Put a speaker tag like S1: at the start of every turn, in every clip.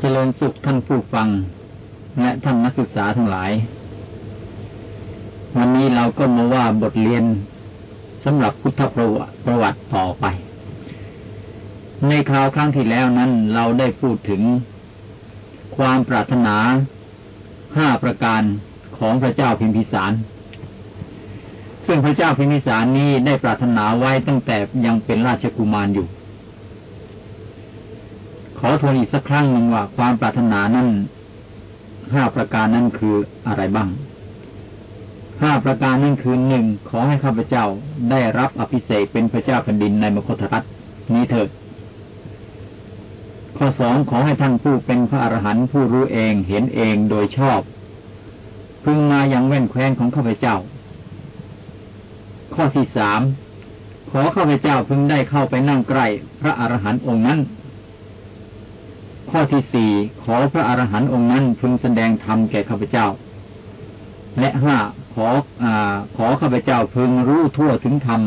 S1: เจริญสุขท่านผู้ฟัง และท่านนักศึกษาทั้งหลาย วันนี้เราก็มาว่าบทเรียนสำหรับพุทธประวัติประวัติต่อไป ในคราวครั้งที่แล้วนั้น เราได้พูดถึงความปรารถนาห้าประการของพระเจ้าพิมพิสาร ซึ่งพระเจ้าพิมพิสารนี้ได้ปรารถนาไว้ตั้งแต่ยังเป็นราชกุมารอยู่ อทวนอีกสักครั้งหนึ่งว่าความปรารถนานั้นห้าประการนั้นคืออะไรบ้างห้าประการนั้นคือหนึ่งขอให้ข้าพเจ้าได้รับอภิเษกเป็นพระเจ้าแผ่นดินในมคธรัฐนี้เถิด ข้อสองขอให้ท่านผู้เป็นพระอรหันต์ผู้รู้เองเห็นเองโดยชอบ พึงมาอย่างแว่นแคว้นของข้าพเจ้า ข้อที่สามขอข้าพเจ้าพึงได้เข้าไปนั่งใกล้พระอรหันต์องค์นั้น ข้อที่สี่ขอพระอรหันต์องค์นั้นพึงแสดงธรรมแก่ข้าพเจ้า และห้าขออขอข้าพเจ้าพึงรู้ทั่วถึงธรรม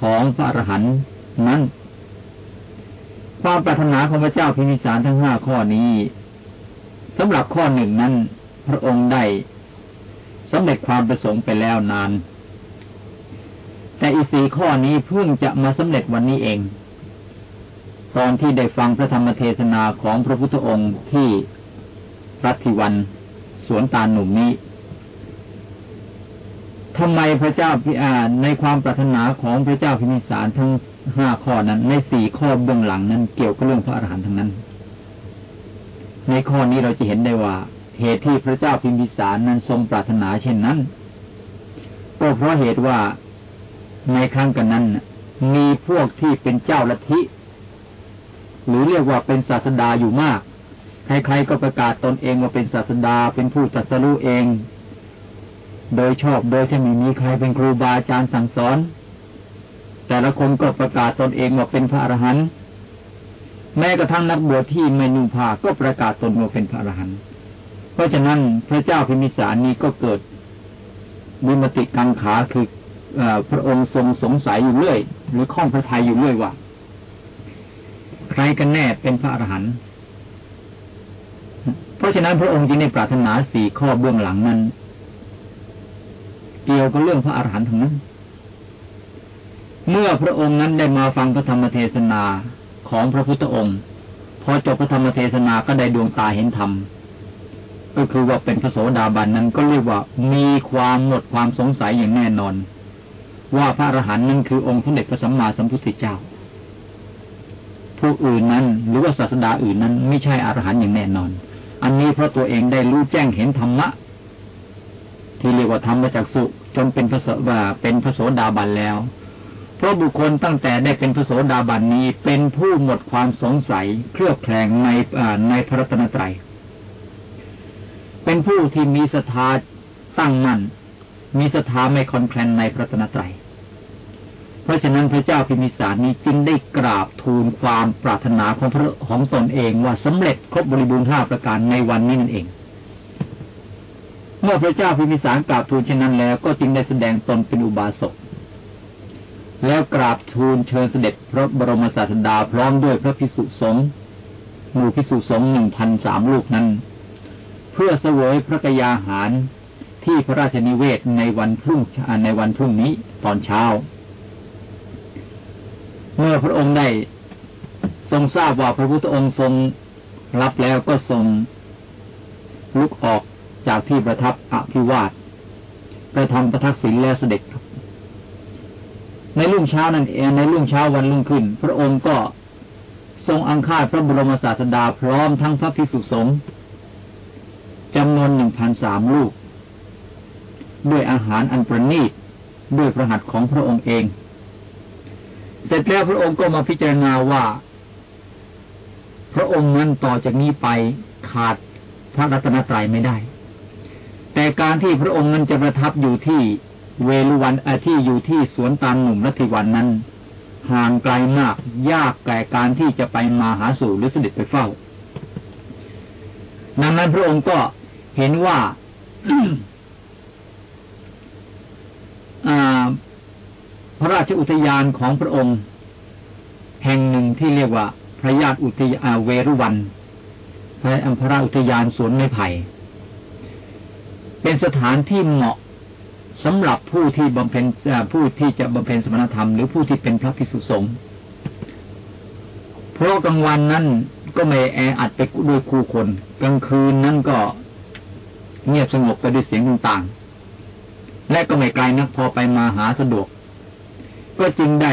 S1: ของพระอรหันต์นั้น ความปรารถนาของพระเจ้าพิมิสารทั้งห้าข้อนี้สำหรับข้อหนึ่งนั้น พระองค์ได้สำเร็จความประสงค์ไปแล้วนาน แต่อีสี่ข้อนี้เพิ่งจะมาสำเร็จวันนี้เอง ตอนที่ได้ฟังพระธรรมเทศนาของพระพุทธองค์ที่รัติวันสวนตาลหนุ่มนี้ทำไมพระเจ้าพิอาในความปรารถนาของพระเจ้าพิมิสารทั้งห้าข้อนั้น ในสี่ข้อเบื้องหลังนั้น เกี่ยวกับเรื่องพระอรหันต์ทั้งนั้น ในข้อนี้เราจะเห็นได้ว่า เหตุที่พระเจ้าพิมพิสารนั้นทรงปรารถนาเช่นนั้น ก็เพราะเหตุว่าในครั้งกันนั้น มีพวกที่เป็นเจ้าลัทธิ หรือเรียกว่าเป็นศาสดาอยู่มากใครๆก็ประกาศตนเองว่าเป็นศาสดาเป็นผู้ตรัสรู้เอง โดยชอบโดยที่ไม่มีใครเป็นครูบาอาจารย์สั่งสอน แต่ละคนก็ประกาศตนเองว่าเป็นพระอรหันต์แม้กระทั่งนักบวชที่ไม่นุ่งผ้าก็ประกาศตนว่าเป็นพระอรหันต์เพราะฉะนั้นพระเจ้าพิมิสารนี้ก็เกิดวิมติกังขาคืออพระองค์ทรงสงสัยอยู่เรื่อย หรือข้องพระทัยอยู่เรื่อยว่า ใครกันแน่เป็นพระอรหันต์เพราะฉะนั้นพระองค์จึงได้ปรารถนาสี่ข้อเบื้องหลังนั้น เกี่ยวกับเรื่องพระอรหันต์ทั้งนั้น เมื่อพระองค์นั้นได้มาฟังพระธรรมเทศนาของพระพุทธองค์พอจบพระธรรมเทศนาก็ได้ดวงตาเห็นธรรมก็คือว่าเป็นพระโสดาบันนั้นก็เรียกว่ามีความหมดความสงสัยอย่างแน่นอน ว่าพระอรหันต์นั้นคือองค์สมเด็จพระสัมมาสัมพุทธเจ้า ผู้อื่นนั้น หรือว่าศาสดาอื่นนั้น ไม่ใช่อรหันต์อย่างแน่นอน อันนี้เพราะตัวเองได้รู้แจ้งเห็นธรรมะ ที่เรียกว่าธรรมจากสุจนเป็นพระสว่าเป็นพระโสดาบันแล้ว เพราะบุคคลตั้งแต่ได้เป็นพระโสดาบันนี้เป็นผู้หมดความสงสัยเครือบแคลงในในพระรัตนตรัยเป็นผู้ที่มีศรัทธาตั้งมั่นมีศรัทธาไม่คอนแคลนในพระรัตนตรัย เพราะฉะนั้นพระเจ้าพิมิสารนี้จึงได้กราบทูลความปรารถนาของพระของตนเองว่าสำเร็จครบบริบูรณ์ห้าประการในวันนี้นั่นเอง เมื่อพระเจ้าพิมิสารกราบทูลเช่นนั้นแล้ว ก็จึงได้แสดงตนเป็นอุบาสกแล้วกราบทูลเชิญเสด็จพระบรมศาสดาพร้อมด้วยพระพิสุสงฆ์หมู่พิสุสงฆ์หนึ่งพันสามลูกนั้น เพื่อเสวยพระกยาหารที่พระราชนิเวศในวันพรุ่งในวันพรุ่งนี้ตอนเช้า เมื่อพระองค์ได้ทรงทราบว่าพระพุทธองค์ทรงรับแล้วก็ทรงลุกออกจากที่ประทับอภิวาทไปทำประทักษิณแล้วเสด็จในรุ่งเช้านั้นเองในรุ่งเช้าวันรุ่งขึ้น พระองค์ก็ทรงอังคาดพระบรมศาสดาพร้อมทั้งพระภิกษุสงฆ์จำนวนหนึ่งพันสามลูก ด้วยอาหารอันประณีตด้วยพระหัตถ์ของพระองค์เอง เสร็จแล้วพระองค์ก็มาพิจารณาว่า พระองค์นั้นต่อจากนี้ไปขาดพระรัตนตรัยไม่ได้ แต่การที่พระองค์นั้นจะประทับอยู่ที่เวลุวันอาที่อยู่ที่สวนตาลหนุ่มรัติวันนั้น ห่างไกลมากยากแก่การที่จะไปมาหาสู่หรือเสด็จไปเฝ้า ดังนั้นพระองค์ก็เห็นว่า พระราชอุทยานของพระองค์ แห่งหนึ่งที่เรียกว่า พระญาติอุทยาเวรุวันพระอัมพระอุทยานสวนไม้ไผ่ เป็นสถานที่เหมาะสำหรับผู้ที่บำเพ็ญผู้ที่จะบำเพ็ญสมณธรรมหรือผู้ที่เป็นพระภิกษุสงฆ์เพราะกลางวันนั้นก็ไม่แออัดไปด้วยคู่คน กลางคืนนั้นก็เงียบสงบไปด้วยเสียงต่างๆ และก็ไม่ไกลนักพอไปมาหาสะดวก ก็จึงได้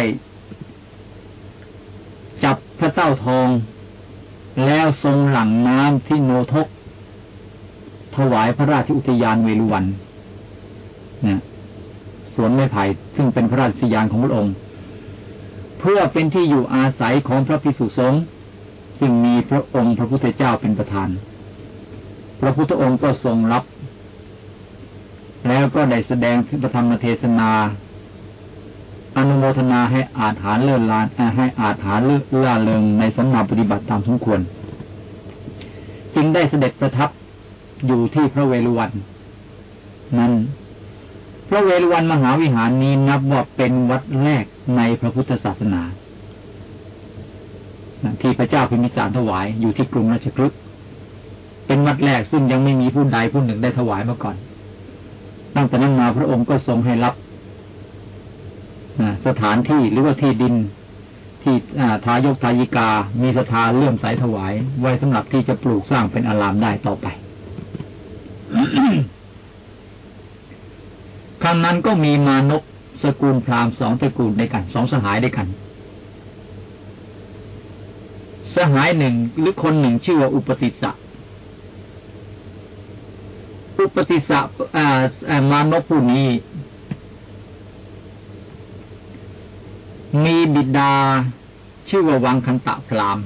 S1: จับพระเจ้าทอง แล้วทรงหลั่งน้ำที่โนทก ถวายพระราชอุทยานเวลุวันนะสวนไม้ไผ่ซึ่งเป็นพระราชยานของพระองค์ เพื่อเป็นที่อยู่อาศัยของพระภิกษุสงฆ์ซึ่งมีพระองค์พระพุทธเจ้าเป็นประธาน พระพุทธองค์ก็ทรงรับแล้วก็ได้แสดงพระธรรมเทศนา โมทนาให้อาถานเลื่อนลานให้อาถานเลื่อนเลิงในสัมมาปฏิบัติตามสมควร จึงได้เสด็จประทับอยู่ที่พระเวฬุวันนั้น พระเวฬุวันมหาวิหารนี้นับว่าเป็นวัดแรกในพระพุทธศาสนาที่พระเจ้าพิมิสารถวายอยู่ที่กรุงราชคฤห์เป็นวัดแรกซึ่งยังไม่มีผู้ใดผู้หนึ่งได้ถวายมาก่อน ตั้งแต่นั้นมาพระองค์ก็ทรงให้รับ สถานที่หรือว่าที่ดิน ที่ทายกทายิกา มีสถานเลื่อมสายถวาย ไว้สำหรับที่จะปลูกสร้างเป็นอารามได้ต่อไปครั้งนั้นก็มีมานกสกุลพราหมณ์สองตระกูลด้วยกันสองสหายด้วยกัน สหายหนึ่งหรือคนหนึ่งชื่อว่าอุปติสะอุปติสสะมานกผู้นี้ มีบิดาชื่อว่าวังคันตะพราม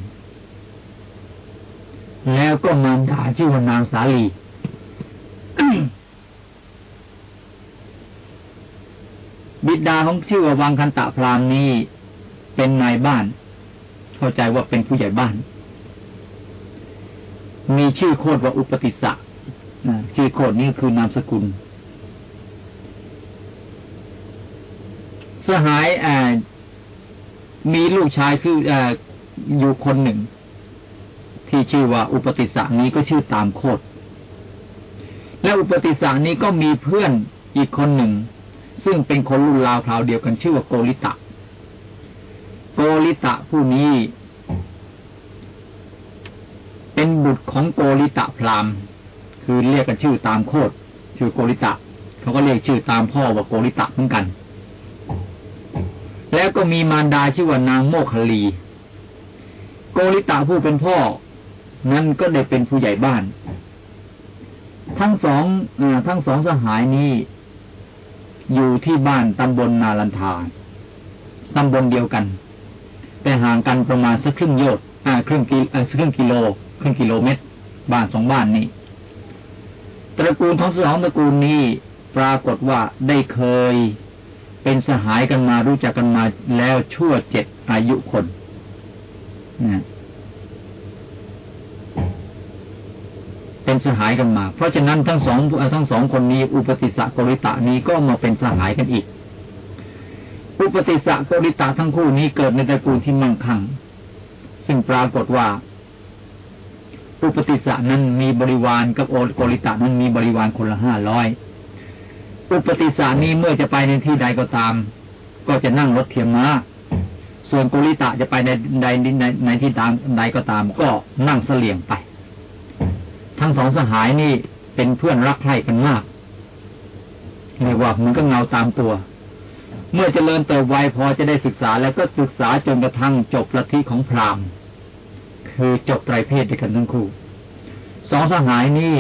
S1: แล้วก็มารดาชื่อว่านางสาลีบิดาของชื่อว่าวังคันตะพรามนี้เป็นนายบ้าน เข้าใจว่าเป็นผู้ใหญ่บ้าน มีชื่อโคดว่าอุปติสะชื่อโคดนี้คือนามสกุล สหาย มีลูกชายคือออยู่คนหนึ่ง ที่ชื่อว่าอุปติสสะนี้ก็ชื่อตามโคดและอุปติสสะนี้ก็มีเพื่อนอีกคนหนึ่ง ซึ่งเป็นคนรุ่นราวคราวเดียวกันชื่อว่าโกริตะ โกริตะผู้นี้ เป็นบุตรของโกริตะพรามคือเรียกกันชื่อตามโคดชื่อโกริตะเขาก็เรียกชื่อตามพ่อว่าโกริตะเหมือนกัน แล้วก็มีมารดาชื่อว่านางโมคลี โกริตะผู้เป็นพ่อ นั้นก็ได้เป็นผู้ใหญ่บ้าน ทั้งสองอทั้งสองสหายนี้ อยู่ที่บ้านตำบลนาลันทาตำบลเดียวกัน แต่ห่างกันประมาณสักครึ่งโยชน์ครึ่งกิครึ่งกิโล ครึ่งกิโลเมตร บ้านสองบ้านนี้ตระกูลทั้งสองตระกูลนี้ปรากฏว่าได้เคย เป็นสหายกันมารู้จักกันมาแล้วชั่วเจ็ดอายุคนนะเป็นสหายกันมา เพราะฉะนั้นทั้งสองทั้งสองคนนี้ อุปติสสะกริตะนี้ก็มาเป็นสหายกันอีก อุปติสสะกริตะทั้งคู่นี้เกิดในตระกูลที่มั่งคั่ง ซึ่งปรากฏว่า อุปติสสะนั้นมีบริวารกับโอโกริตะนั้นมีบริวารคนละห้าร้อย อุปติสสะนี้เมื่อจะไปในที่ใดก็ตาม ก็จะนั่งรถเทียมม้าส่วนโกริตะจะไปในใดในในที่ใดก็ตาม ก็นั่งเสลี่ยงไป ทั้งสองสหายนี่เป็นเพื่อนรักใคร่กันมากเรียกว่ามันก็เงาตามตัว เมื่อจเจริญเติบวัยพอจะได้ศึกษาแล้วก็ศึกษาจนกระทั่งจบลัทธิของพราหมณ์ คือจบไตรเพศด้วยกันทั้งคู่สองสหายนี้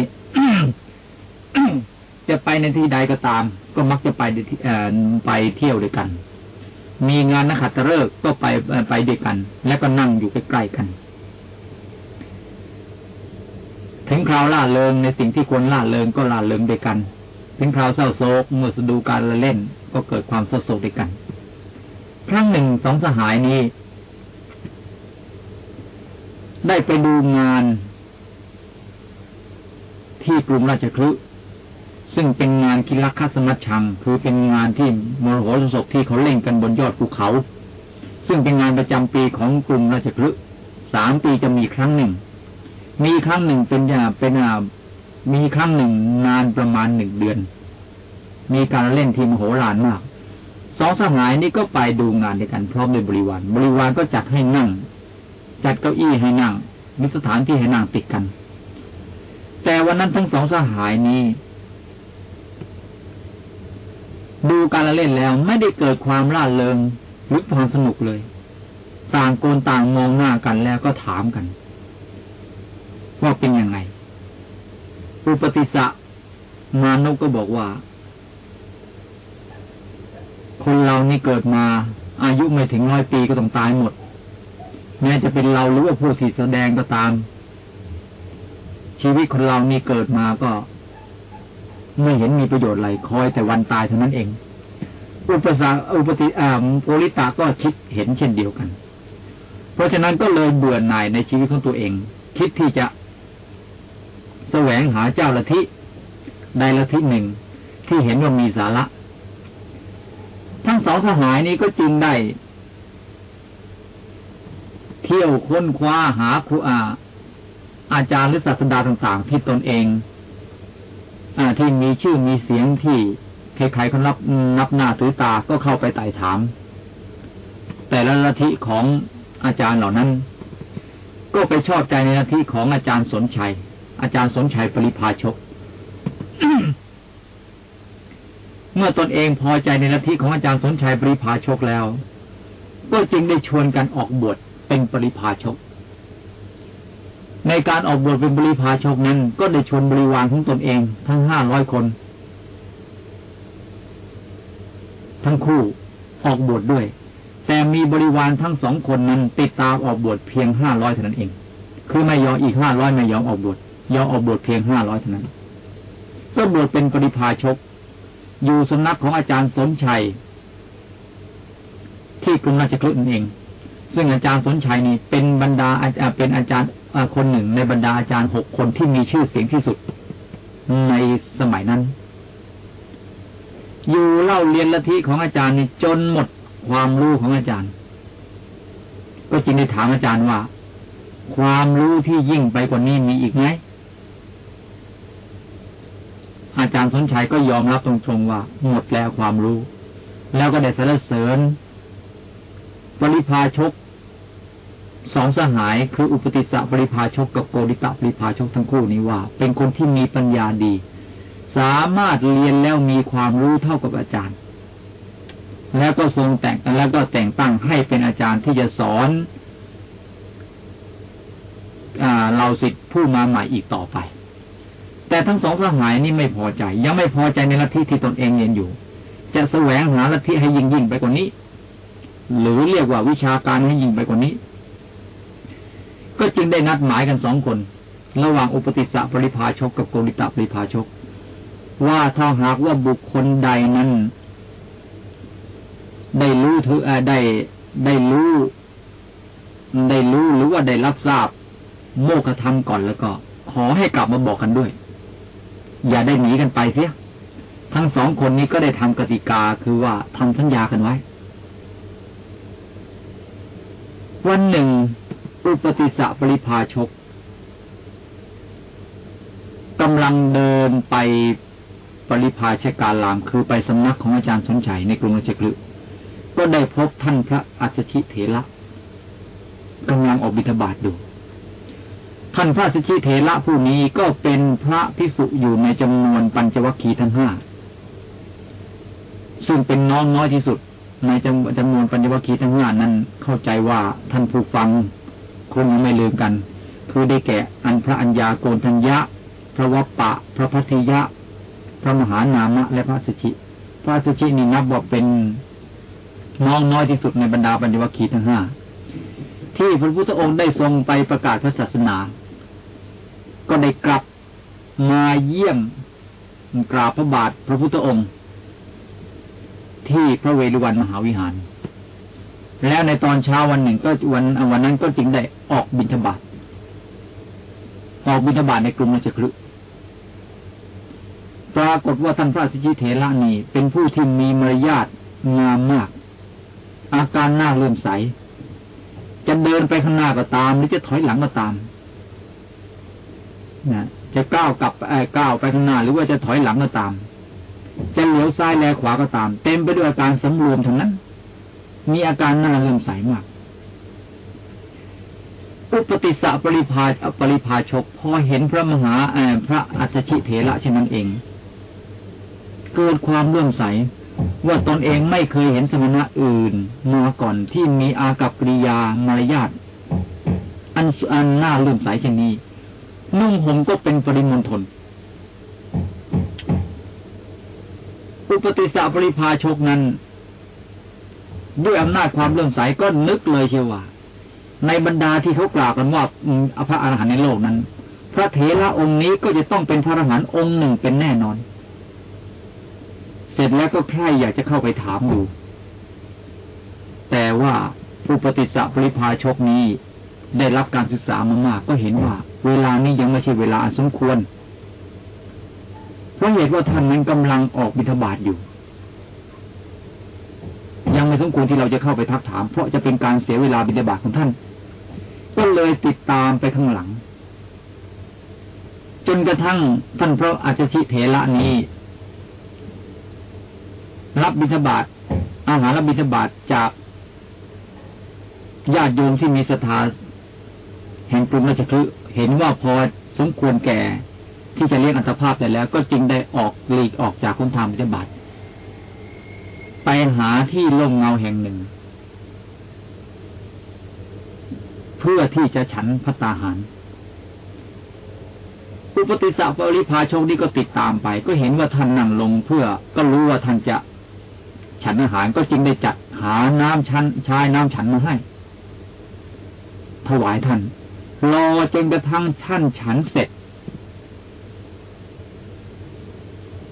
S1: จะไปในที่ใดก็ตาม ก็มักจะไปไปเที่ยวด้วยกัน มีงานนักขัตฤกษ์ก็ไปไปด้วยกัน แล้วก็นั่งอยู่ใกล้ๆกัน ถึงคราวล่าเริงในสิ่งที่ควรล่าเริงก็ล่าเริงด้วยกัน ถึงคราวเศร้าโศกเมื่อสดูการละเล่น ก็เกิดความเศร้าโศกด้วยกันครั้งหนึ่งสองสหายนี้ ได้ไปดูงานที่กรุงราชคลึ ซึ่งเป็นงานกิลักคัสมัชชัง คือเป็นงานที่มรหสพที่เขาเล่นกันบนยอดภูเขา ซึ่งเป็นงานประจำปีของกรุงราชคลึสามปีจะมีครั้งหนึ่ง มีครั้งหนึ่งเป็นยาเป็นอามีครั้งหนึ่งนานประมาณหนึ่งเดือน มีการเล่นทีมโหฬารมากสองสหายนี้ก็ไปดูงานด้วยกันพร้อมด้วยบริวารบริวารก็จัดให้นั่ง จัดเก้าอี้ให้นั่งมีสถานที่ให้นั่งติดกัน แต่วันนั้นทั้งสองสหายนี้ ดูการละเล่นแล้วไม่ได้เกิดความร่าเริงหรือความสนุกเลย ต่างโกนต่างมองหน้ากันแล้วก็ถามกัน ว่าเป็นยังไง อุปติสะมานกก็บอกว่า คนเรานี่เกิดมา อายุไม่ถึงร้อยปีก็ต้องตายหมดแม้จะเป็นเราหรือว่าผู้ที่แสดงก็ตาม ชีวิตคนเรานี่เกิดมาก็ ไม่เห็นมีประโยชน์อะไรคอยแต่วันตายเท่านั้นเอง อุปสรรคอุปติอ่าโกริตาก็คิดเห็นเช่นเดียวกัน เพราะฉะนั้นก็เลยเบื่อหน่ายในชีวิตของตัวเอง คิดที่จะแสวงหาเจ้าละทิใดละทิหนึ่งที่เห็นว่ามีสาระ ทั้งสองสหายนี้ก็จึงได้ เที่ยวค้นคว้าหาครูอาอาจารย์หรือศาสดาต่างๆที่ตนเอง อที่มีชื่อมีเสียงที่ใครๆเขานับนับหน้าถือตาก็เข้าไปไต่ถาม แต่ละลัทธิของอาจารย์เหล่านั้น ก็ไปชอบใจในลัทธิของอาจารย์สนชัย อาจารย์สนชัยปริพาชก เมื่อตนเองพอใจในลัทธิของอาจารย์สนชัยปริพาชกแล้ว ก็จึงได้ชวนกันออกบวชเป็นปริพาชก ในการออกบวชเป็นปริพาชกนั้น ก็ได้ชวนบริวารของตนเอง ทั้งห้าร้อยคน ทั้งคู่ออกบวชดด้วย แต่มีบริวารทั้งสองคนนั้นติดตามออกบวชเพียงห้าร้อยเท่านั้นเอง คือไม่ยอมอีกห้าร้อยไม่ยอมออกบวชยอมออกบวชเพียงห้าร้อยเท่านั้นก็บวชเป็นปริพาชก อยู่สำนักของอาจารย์สนชัย ที่กรุงราชคฤห์นั่นเอง ซึ่งอาจารย์สนชัยนี่เป็นบรรดาเป็นอาจารย์ คนหนึ่งในบรรดาอาจารย์หกคนที่มีชื่อเสียงที่สุดในสมัยนั้น อยู่เล่าเรียนละทิของอาจารย์นี่จนหมดความรู้ของอาจารย์ ก็จึงได้ถามอาจารย์ว่า ความรู้ที่ยิ่งไปกว่านี้มีอีกไหมอาจารย์สนชัยก็ยอมรับตรงๆว่า หมดแล้วความรู้ แล้วก็ได้สรรเสริญปริพาชก สองสหายคืออุปติสสะปริพาชกกับโกริตะปริพาชกทั้งคู่นี้ว่า เป็นคนที่มีปัญญาดี สามารถเรียนแล้วมีความรู้เท่ากับอาจารย์ แล้วก็ทรงแต่งแล้วก็แต่งตั้งให้เป็นอาจารย์ที่จะสอนเราสิทธิผู้มาใหม่อีกต่อไป แต่ทั้งสองสหายนี่ไม่พอใจ ยังไม่พอใจในลัทธิที่ตนเองเรียนอยู่ จะแสวงหาลัทธิให้ยิ่งยิ่งไปกว่านี้ หรือเรียกว่าวิชาการให้ยิ่งไปกว่านี้ ก็จึงได้นัดหมายกันสองคน ระหว่างอุปติสสะปริภาชกกับโกริตะปริภาชก ว่าถ้าหากว่าบุคคลใดนั้น ได้รู้ถือได้ได้รู้ได้รู้หรือว่าได้รับทราบ โมกธรรมก่อนแล้วก็ ขอให้กลับมาบอกกันด้วย อย่าได้หนีกันไปเสียทั้งสองคนนี้ก็ได้ทำกติกาคือว่าทำสัญญากันไว้ วันหนึ่ง อุปติสะปริพาชกกำลังเดินไปปริพาชการลาม คือไปสำนักของอาจารย์สนชัยในกรุงราชกฤห์ก็ได้พบท่านพระอัศชิเถระกำลังออกบิณฑบาตดู ท่านพระสิชิเถระผู้นี้ก็เป็นพระภิกษุอยู่ในจำนวนปัญจวัคคีย์ทั้งห้าซึ่งเป็นน้องน้อยที่สุด ในจำจำนวนปัญจวัคคีย์ทั้งห้านั้นเข้าใจว่าท่านผู้ฟัง คงไม่ลืมกัน คือได้แก่อันพระอัญญาโกนทัญญะ พระวัปปะ พระพัทยะ พระมหานามะ และพระสิชิ พระสิชินี่นับว่าเป็นน้องน้อยที่สุดในบรรดาปัญจวัคคีย์ทั้งห้าที่พระพุทธองค์ได้ทรงไปประกาศพระศาสนา ก็ได้กลับมาเยี่ยมกราบพระบาทพระพุทธองค์ ที่พระเวฬุวันมหาวิหาร แล้วในตอนเช้าวันหนึ่งก็วันวันนั้นก็จึงได้ออกบิณฑบาตออกบิณฑบาตในกรุงราชคฤห์ปรากฏว่าท่านพระสิจิเถระนี่เป็นผู้ที่มีมารยาทงามมาก อาการหน้าเลื่อมใส จะเดินไปข้างหน้าก็ตาม หรือจะถอยหลังก็ตามนะจะก้าวกลับก้าวไปข้างหน้า หรือว่าจะถอยหลังก็ตาม จะเหลียวซ้ายแลขวาก็ตาม เต็มไปด้วยอาการสำรวมทั้งนั้น มีอาการน่าเลื่อมใสมาก อุปติสสะปริพาปริพาชกพอเห็นพระมหาพระอัจฉริเถระเช่นนั้นเอง เกิดความเลื่อมใส ว่าตนเองไม่เคยเห็นสมณะอื่นมาก่อนที่มีอากับกิริยามารยาทอันอันน่าเลื่อมใสเช่นนี้ นุ่งห่มก็เป็นปริมณฑลอุปติสสะปริพาชกนั้น ด้วยอำนาจความเลื่อมใสก็นึกเลยเชียวว่า ในบรรดาที่เขากล่าวกันว่าพระอรหันต์ในโลกนั้น พระเถระองค์นี้ก็จะต้องเป็นพระอรหันต์องค์หนึ่งเป็นแน่นอน เสร็จแล้วก็ใครอยากจะเข้าไปถามดูแต่ว่าอุปติสสะปริพาชกนี้ได้รับการศึกษามามากก็เห็นว่า เวลานี้ยังไม่ใช่เวลาสมควรเพราะเหตุว่าท่านนั้นกำลังออกบิณฑบาตอยู่ สมควรที่เราจะเข้าไปทักถาม เพราะจะเป็นการเสียเวลาบิณฑบาของท่าน ก็เลยติดตามไปข้างหลัง จนกระทั่งท่านพระอาชิเถระนี้ รับบิณฑบาตอาหารรับบิณฑบาตจากญาติโยมที่มีศรัทธาแห่งกรุงราชคฤห์เห็นว่าพอสมควรแก่ที่จะเลี้ยงอัตภาพแต่แล้ว ก็จึงได้ออกหลีกออกจากคุณธรรมบิณฑบาต ไปหาที่ร่มเงาแห่งหนึ่ง เพื่อที่จะฉันพัตตาหาร อุปติสสะปริพาชกนี้ก็ติดตามไป ก็เห็นว่าท่านนั่งลงเพื่อก็รู้ว่าท่านจะฉันอาหารก็จึงได้จัดหาน้ำชั้นชายน้ำฉันมาให้ ถวายท่าน รอจนกระทั่งท่านฉันเสร็จ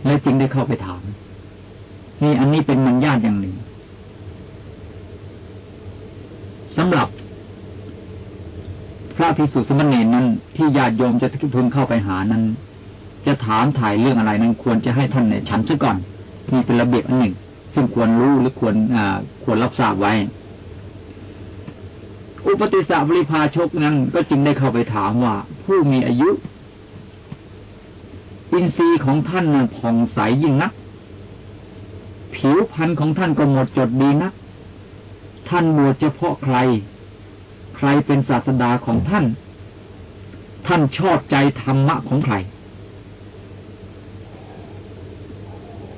S1: และจึงได้เข้าไปถาม นี่อันนี้เป็นมัญญาตอย่างหนึ่งสำหรับพระภิกษุสมณีนั้นที่ญาติโยมจะทุนเข้าไปหานั้น จะถามถ่ายเรื่องอะไรนั้นควรจะให้ท่านเนี่ยฉันซะก่อนนี่เป็นระเบียบอันหนึ่ง ซึ่งควรรู้หรือควรอควรรับทราบไว้ อุปติสสะบริพาชกนั้นก็จึงได้เข้าไปถามว่า ผู้มีอายุ อินทรีย์ของท่านนั้นผ่องใสยิ่งนัก ผิวพรรณของท่านก็หมดจดดีนะ ท่านบวชเฉพาะใคร ใครเป็นศาสดาของท่าน ท่านชอบใจธรรมะของใคร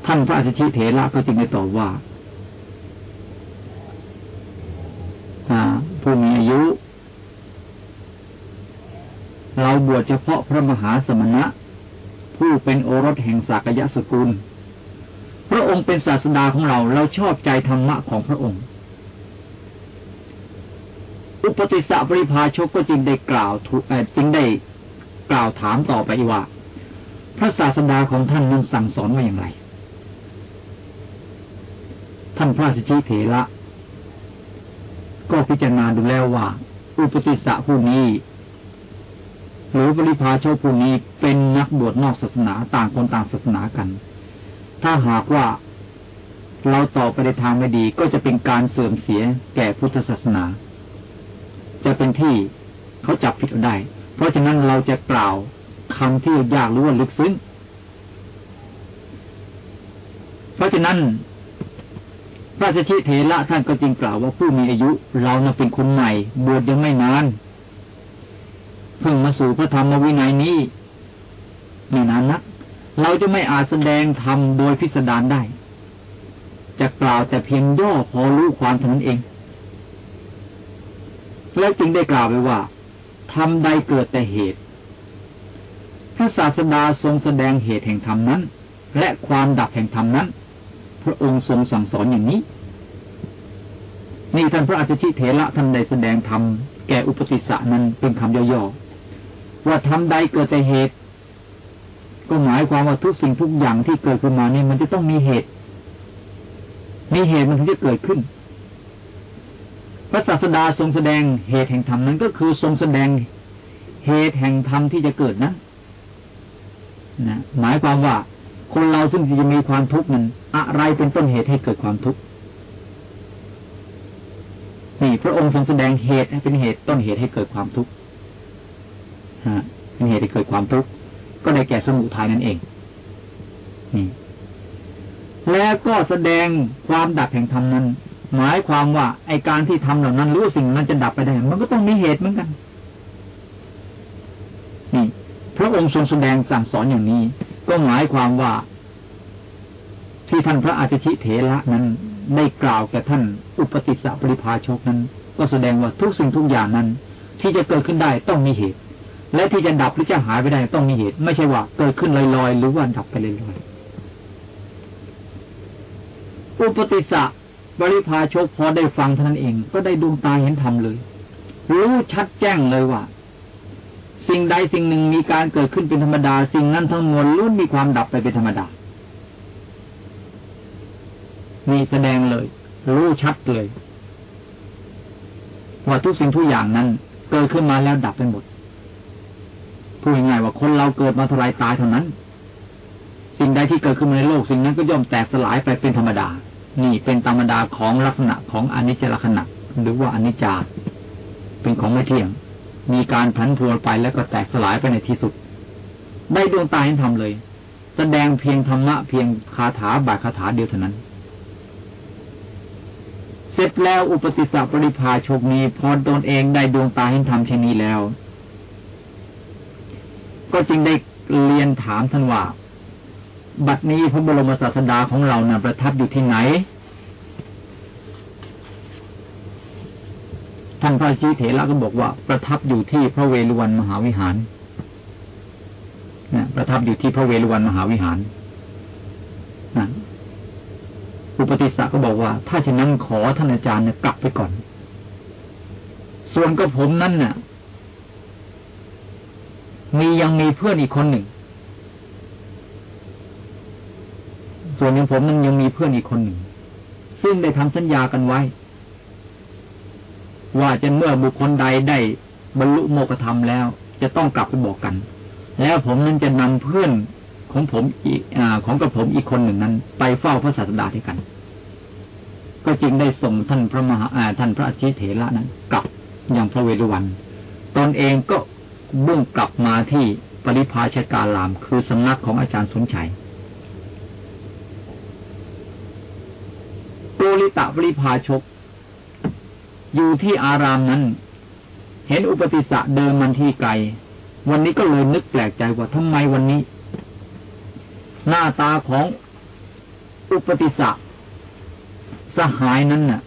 S1: ท่านพระอาชิเถระก็จึงได้ตอบว่าผู้มีอายุ เราบวชเฉพาะพระมหาสมณะ ผู้เป็นโอรสแห่งสากยะสกุล พระองค์เป็นศาสดาของเรา เราชอบใจธรรมะของพระองค์ อุปติสสะปริพาชกก็จึงได้กล่าวจึงได้กล่าวถามต่อไปว่า พระศาสดาของท่านนั้นสั่งสอนว่าอย่างไร ท่านพระสิจิเถระก็พิจารณาดูแล้วว่า อุปติสสะผู้นี้หรือปริพาชกผู้นี้เป็นนักบวชนอกศาสนาต่างคนต่างศาสนากัน ถ้าหากว่าเราต่อไปในทางไม่ดีก็จะเป็นการเสื่อมเสียแก่พุทธศาสนา จะเป็นที่เขาจับผิดได้ เพราะฉะนั้นเราจะกล่าวคำที่ยากรู้ว่าลึกซึ้ง เพราะฉะนั้น พระเจ้าชิเทระท่านก็จึงกล่าวว่าผู้มีอายุเรานะเป็นคนใหม่บวชยังไม่นานเพิ่งมาสู่พระธรรมวินัยนี้ไม่นานนัก เราจะไม่อาจแสดงธรรมโดยพิสดารได้ จะกล่าวแต่เพียงย่อพอรู้ความเท่านั้นเอง แล้วจึงได้กล่าวไปว่าธรรมใดเกิดแต่เหตุ พระศาสดาทรงแสดงเหตุแห่งธรรมนั้น และความดับแห่งธรรมนั้น พระองค์ทรงสั่งสอนอย่างนี้ นี่ท่านพระอาชิเถระท่านได้แสดงธรรมแก่อุปติสสะนั้นเป็นคำย่อๆว่าธรรมใดเกิดแต่เหตุ ก็หมายความว่าทุกสิ่งทุกอย่างที่เกิดขึ้นมานี่มันจะต้องมีเหตุ มีเหตุมันถึงจะเกิดขึ้น พระศาสดาทรงแสดงเหตุแห่งธรรมนั้นก็คือทรงแสดงเหตุแห่งธรรมที่จะเกิดนะนะหมายความว่า คนเราซึ่งจะมีความทุกข์นั้นอะไรเป็นต้นเหตุให้เกิดความทุกข์นี่พระองค์ทรงแสดงเหตุให้เป็นเหตุต้นเหตุให้เกิดความทุกข์ฮะเป็นเหตุให้เกิดความทุกข์ ก็ได้แก่สมุทัยนั่นเองนี่แล้วก็แสดงความดับแห่งธรรมนั้น หมายความว่าไอการที่ทำเหล่านั้นรู้สิ่งนั้นจะดับไปได้ มันก็ต้องมีเหตุเหมือนกันนี่พระองค์ทรงแสดงสั่งสอนอย่างนี้ ก็หมายความว่า ที่ท่านพระอาทิชิเถระนั้นได้กล่าวแก่ท่านอุปติสสะปริภาชกนั้น ก็แสดงว่าทุกสิ่งทุกอย่างนั้น ที่จะเกิดขึ้นได้ต้องมีเหตุ และที่จะดับหรือจะหายไปได้ต้องมีเหตุ ไม่ใช่ว่าเกิดขึ้นลอยๆ หรือว่าดับไปลอยๆอุปติสสะบริพาชกพอได้ฟังเท่านเองก็ได้ดวงตาเห็นธรรมเลย รู้ชัดแจ้งเลยว่าสิ่งใดสิ่งหนึ่งมีการเกิดขึ้นเป็นธรรมดา สิ่งนั้นทั้งมวลล้วนมีความดับไปเป็นธรรมดามีแสดงเลย รู้ชัดเลยว่าทุกสิ่งทุกอย่างนั้น เกิดขึ้นมาแล้วดับไปหมด พูดง่ายว่าคนเราเกิดมาเท่าไรตายเท่านั้น สิ่งใดที่เกิดขึ้นในโลกสิ่งนั้นก็ย่อมแตกสลายไปเป็นธรรมดา นี่เป็นธรรมดาของลักษณะของอนิจจลักษณะ หรือว่าอนิจจาเป็นของไม่เที่ยง มีการผันพวนไปแล้วก็แตกสลายไปในที่สุด ได้ดวงตาเห็นธรรมเลย แสดงเพียงธรรมะเพียงคาถาบาคาถาเดียวเท่านั้นเสร็จแล้วอุปติสสะปริภาชกนี้พอตนเองได้ดวงตาเห็นธรรมเช่นนี้แล้ว ก็จึงได้เรียนถามท่านว่า บัดนี้พระบรมศาสดาของเรานะ่ะประทับอยู่ที่ไหน ท่านพระชีเถระก็บอกว่า ประทับอยู่ที่พระเวฬุวันมหาวิหารนะประทับอยู่ที่พระเวฬุวันมหาวิหารนะอุปติสสะก็บอกว่า ถ้าเช่นนั้นขอท่านอาจารย์กลับไปก่อน ส่วนกับผมนั้นเนี่ย มียังมีเพื่อนอีกคนหนึ่ง ส่วนอย่างผมนั้นยังมีเพื่อนอีกคนหนึ่ง ซึ่งได้ทำสัญญากันไว้ ว่าจะเมื่อบุคคลใดได้บรรลุโมกธรรมแล้ว จะต้องกลับไปบอกกัน แล้วผมนั้นจะนำเพื่อนของผมอีกอของกับผมอีกคนหนึ่งนั้น ไปเฝ้าพระศาสดาด้วยกัน ก็จึงได้ส่งท่านพระมหาท่านพระอาชิเถระนั้น กลับอย่างพระเวรุวัน ตนเองก็ บุ่งกลับมาที่ปริพาชการลาม คือสำนักของอาจารย์สนชัยตุลิตะปริพาชก อยู่ที่อารามนั้น เห็นอุปติสสะเดินมันที่ไกล วันนี้ก็เลยนึกแปลกใจว่าทำไมวันนี้ หน้าตาของอุปติสสะสหายนั้นน่ะ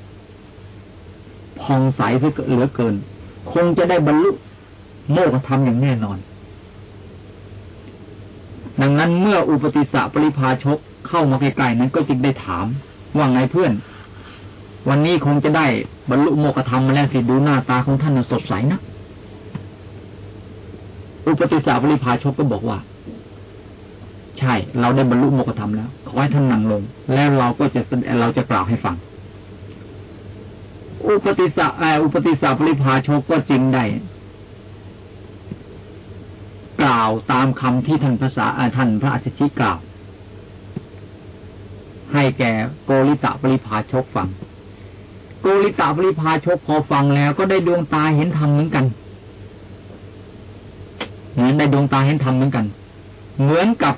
S1: พองใสเหลือเกิน คงจะได้บรรลุ โมกธรรมอย่างแน่นอน ดังนั้นเมื่ออุปติสสะปริพาชกเข้ามาใกล้ๆนั้นก็จึงได้ถามว่าไงเพื่อน วันนี้คงจะได้บรรลุโมกธรรมมาแล้วสิดูหน้าตาของท่านสดใสนะ อุปติสสะปริพาชกก็บอกว่า ใช่ เราได้บรรลุโมกธรรมแล้ว ขอให้ท่านนั่งลง แล้วเราก็จะเราจะกล่าวให้ฟัง อุปติสสะอุปติสสะปริพาชกก็จริงได้ ล่าวตามคำที่ท่านภาษาท่านพระอาชิกล่าว ให้แก่โกริตะปริพาชกฟัง โกริตะปริพาชกพอฟังแล้วก็ได้ดวงตาเห็นธรรมเหมือนกัน เหมือนได้ดวงตาเห็นธรรมเหมือนกัน เหมือนกับ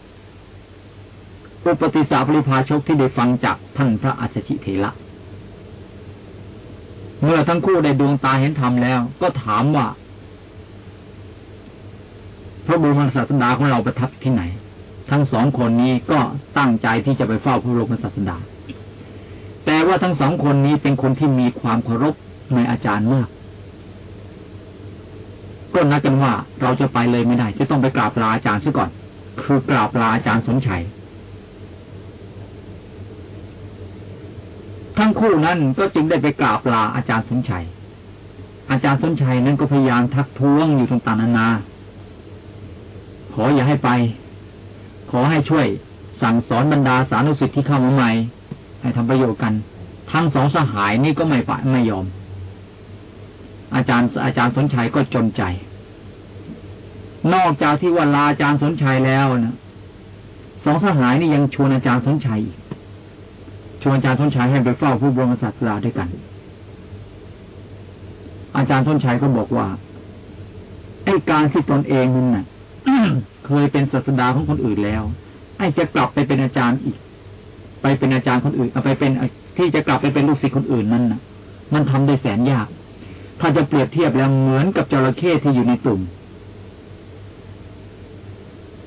S1: อุปติสาปริภาชกที่ได้ฟังจากท่านพระอัจฉิเถระเมื่อทั้งคู่ได้ดวงตาเห็นธรรมแล้ว ก็ถามว่า พระบรมศาสดาของเราประทับที่ไหน ทั้งสองคนนี้ก็ตั้งใจที่จะไปเฝ้าพระบรมศาสดา แต่ว่าทั้งสองคนนี้เป็นคนที่มีความเคารพในอาจารย์มาก ก็นัดกันว่าเราจะไปเลยไม่ได้ จะต้องไปกราบลาอาจารย์ซะก่อน คือกราบลาอาจารย์สมชัยทั้งคู่นั้นก็จึงได้ไปกราบลาอาจารย์สนชัย อาจารย์สนชัยนั้นก็พยายามทักท้วงอยู่ต่างๆนานา ขออย่าให้ไป ขอให้ช่วย สั่งสอนบรรดาสานุสิทธิ์ที่เข้ามาใหม่ ให้ทำประโยชน์กันทั้งสองสหายนี่ก็ไม่ปะไม่ยอม อาจารย์อาจารย์สนชัยก็จนใจ นอกจากที่ว่าลาอาจารย์สนชัยแล้วนะสองสหายนี่ยังชวนอาจารย์สนชัยอีกชวนอาจารย์ทนชัยให้ไปเฝ้าผู้บรมศาสดาด้วยกัน อาจารย์ทนชัยก็บอกว่าไอ้การที่ตนเองนั่นน่ะ เคยเป็นศาสดาของคนอื่นแล้ว ไอ้จะกลับไปเป็นอาจารย์อีก ไปเป็นอาจารย์คนอื่นเอาไปเป็นที่จะกลับไปเป็นลูกศิษย์คนอื่นนั้นนะมันทำได้แสนยาก ถ้าจะเปรียบเทียบแล้วเหมือนกับจระเข้ที่อยู่ในตุ่ม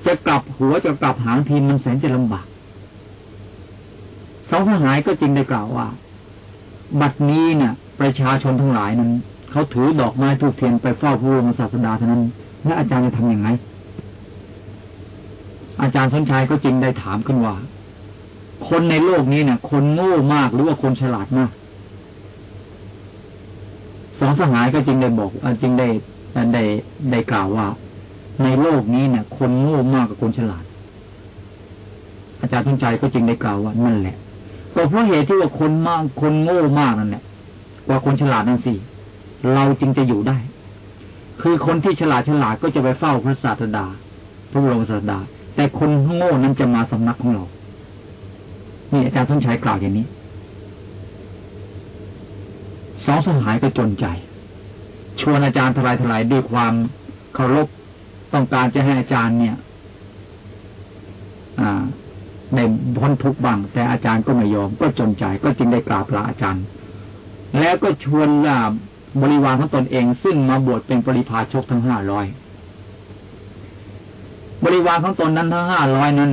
S1: จะกลับหัวจะกลับหางทีมันแสนจะลำบากสองสหายก็จริงได้กล่าวว่า บัดนี้เนะ่ะ ประชาชนทั้งหลายนั้น เขาถือดอกไม้ทูกเทียนไปเฝ้าพระบรมศาสดาเท่านั้น แล้วอาจารย์จะทำอย่างไร อาจารย์สนชัยก็จริงได้ถามขึ้นว่า คนในโลกนี้เนะ่ะคนโง่มากหรือว่าคนฉลาดมากสองสหายก็จริงได้บอกจริงได้ได้ได้กล่าวว่า ในโลกนี้เนี่ยคนโง่มากกว่าคนฉลาด อาจารย์สนใจก็จริงได้กล่าวว่านั่นแหละก็เพราะเหตุที่ว่าคนมากคนโง่มากนั่นแหละกว่าคนฉลาดนั่นสิเราจึงจะอยู่ได้ คือคนที่ฉลาดฉลาดก็จะไปเฝ้าพระศาสดาพระบรมศาสดา แต่คนโง่นั้นจะมาสำนักของเรา นี่อาจารย์สนชัยกล่าวอย่างนี้สองสหายก็จนใจ ชวนอาจารย์ทลายทลายด้วยความเคารพต้องการจะให้อาจารย์เนี่ยอ่าในพ้นทุกข์บ้างแต่อาจารย์ก็ไม่ยอม ก็จนใจก็จึงได้กราบลาอาจารย์ แล้วก็ชวนลาบริวารของตนเอง ซึ่งมาบวชเป็นปริพาชกทั้งห้าร้อย บริวารของตนนั้นทั้งห้าร้อยนั้น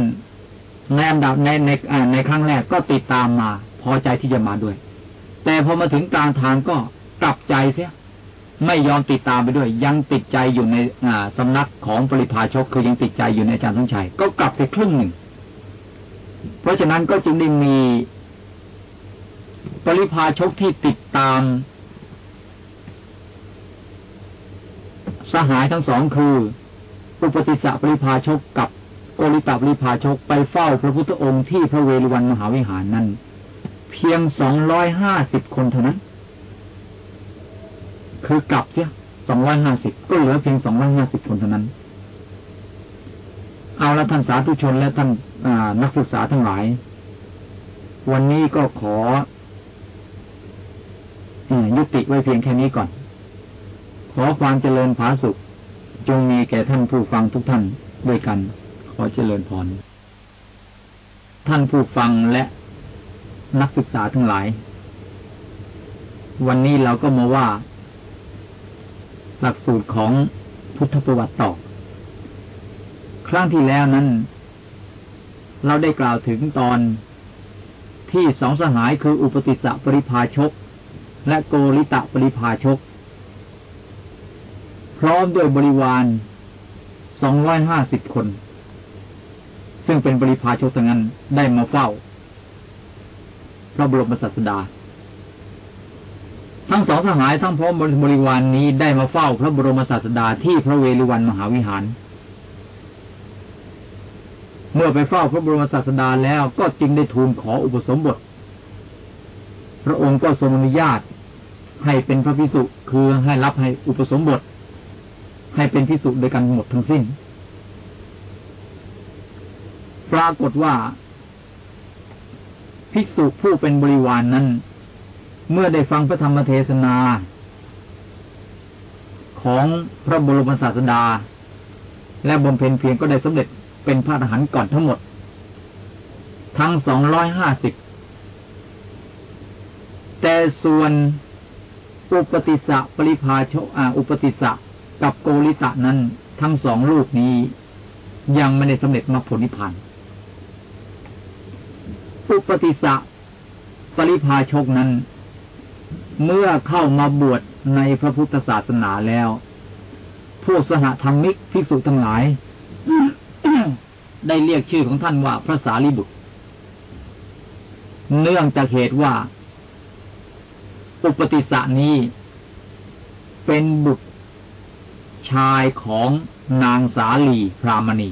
S1: ในอันดับในในในครั้งแรกก็ติดตามมา พอใจที่จะมาด้วย แต่พอมาถึงกลางทางก็กลับใจเสียไม่ยอมติดตามไปด้วย ยังติดใจอยู่ในสำนักของปริพาชกคือยังติดใจอยู่ในอาจารย์สงชัยก็กลับไปครึ่งหนึ่ง เพราะฉะนั้นก็จึงได้มีปริพาชกที่ติดตาม สหายทั้งสองคือ อุปติสสะปริพาชกกับโอริตาปริพาชกไปเฝ้าพระพุทธองค์ที่พระเวฬุวันมหาวิหารนั้น เพียงสองร้อยห้าสิบคนเท่านั้น คือกลับเสียสองร้อยห้าสิบก็เหลือเพียงสองร้อยห้าสิบคนเท่านั้น เอาละท่านสาธุชนและท่านนักศึกษาทั้งหลาย วันนี้ก็ขอยุติไว้เพียงแค่นี้ก่อน ขอความเจริญผาสุข จงมีแก่ท่านผู้ฟังทุกท่านด้วยกัน ขอเจริญพร ท่านผู้ฟังและนักศึกษาทั้งหลาย วันนี้เราก็มาว่า หลักสูตรของพุทธประวัติต่อ ครั้งที่แล้วนั้น เราได้กล่าวถึงตอนที่สองสหายคืออุปติสสะปริภาชก และโกริตะปริภาชก พร้อมด้วยบริวารสองร้อยห้าสิบคน ซึ่งเป็นบริพาชกทั้งนั้นได้มาเฝ้า พระบรมศาสดา ทั้งสองสหายทั้งพร้อมบริวารนนี้ได้มาเฝ้า พระบรมศาสดาที่พระเวฬุวันมหาวิหาร เมื่อไปเฝ้าพระบรมศาสดาแล้วก็จึงได้ทูลขออุปสมบท พระองค์ก็ทรงอนุญาตให้เป็นพระพิสุคือให้รับให้อุปสมบท ให้เป็นพิสุโดยกันหมดทั้งสิ้น ปรากฏว่าภิกษุผู้เป็นบริวารนนั้น เมื่อได้ฟังพระธรรมเทศนา ของพระบรมศาสดา และบำเพ็ญเพียงก็ได้สำเร็จเป็นพระอรหันต์ก่อนทั้งหมด ทั้งสองร้อยห้าสิบแต่ส่วนอุปติสะปริภาชออุปติสะ กับโกริตะนั้น ทั้งสองลูกนี้ยังไม่ได้สำเร็จมรรคผลนิพพานอุปติสะปริพาชกนั้น เมื่อเข้ามาบวชในพระพุทธศาสนาแล้ว พวกสหธรรมิกภิกษุทั้งหลาย ได้เรียกชื่อของท่านว่าพระสารีบุตร เนื่องจากเหตุว่า อุปติสะนี้เป็นบุตร ชายของนางสาลีพรามณี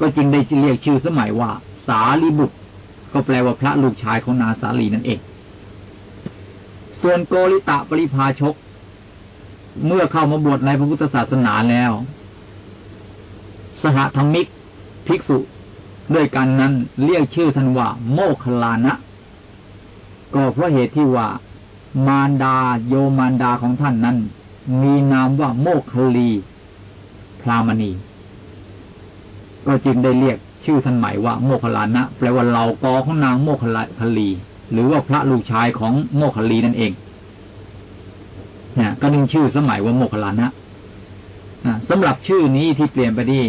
S1: ก็จึงได้เรียกชื่อสมัยว่า สาลีบุตร ก็แปลว่าพระลูกชายของนางสาลีนั่นเอง ส่วนโกริตะปริพาชก เมื่อเข้ามาบวชในพระพุทธศาสนาแล้ว สหธรรมิก ภิกษุด้วยกันนั้นเรียกชื่อท่านว่า โมคลานะ ก็เพราะเหตุที่ว่ามารดาโยมารดาของท่านนั้น มีนามว่าโมคลี พรามณี ก็จึงได้เรียกชื่อท่านใหม่ว่าโมคคลานะ แปลว่าเรากอของนางโมคคลี หรือว่าพระลูกชายของโมคคลีนั่นเองนะก็นึงชื่อสมัยว่าโมคคลานะนะสำหรับชื่อนี้ที่เปลี่ยนไปที่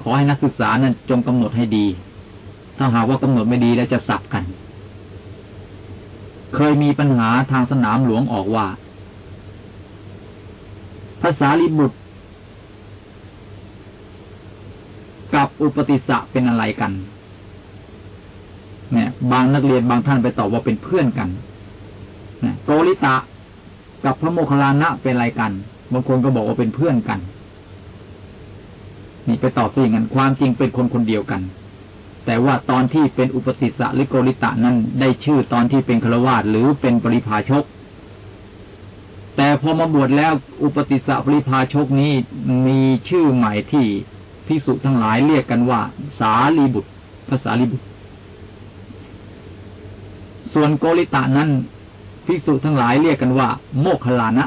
S1: ขอให้นักศึกษานั้นจงกำหนดให้ดี ถ้าหากว่ากำหนดไม่ดีแล้วจะสับกัน เคยมีปัญหาทางสนามหลวงออกว่า ภาษาลิบุตร กับอุปติสสะเป็นอะไรกัน เนี่ย บางนักเรียนบางท่านไปตอบว่าเป็นเพื่อนกันเนี่ยโตลิตะกับพระโมคคัลลานะเป็นอะไรกัน บางคนก็บอกว่าเป็นเพื่อนกัน นี่ไปตอบซะอย่งนั้นความจริงเป็นคนคนเดียวกัน แต่ว่าตอนที่เป็นอุปติสสะหรือโกริตะนั้นได้ชื่อตอนที่เป็นฆราวาสหรือเป็นปริพาชก แต่พอมาบวชแล้วอุปติสสะปริพาชกนี้มีชื่อใหม่ที่ภิกษุทั้งหลายเรียกกันว่า สาลีบุตรภาษาลีบุตร ส่วนโกริตะนั้นภิกษุทั้งหลายเรียกกันว่า โมคลานะ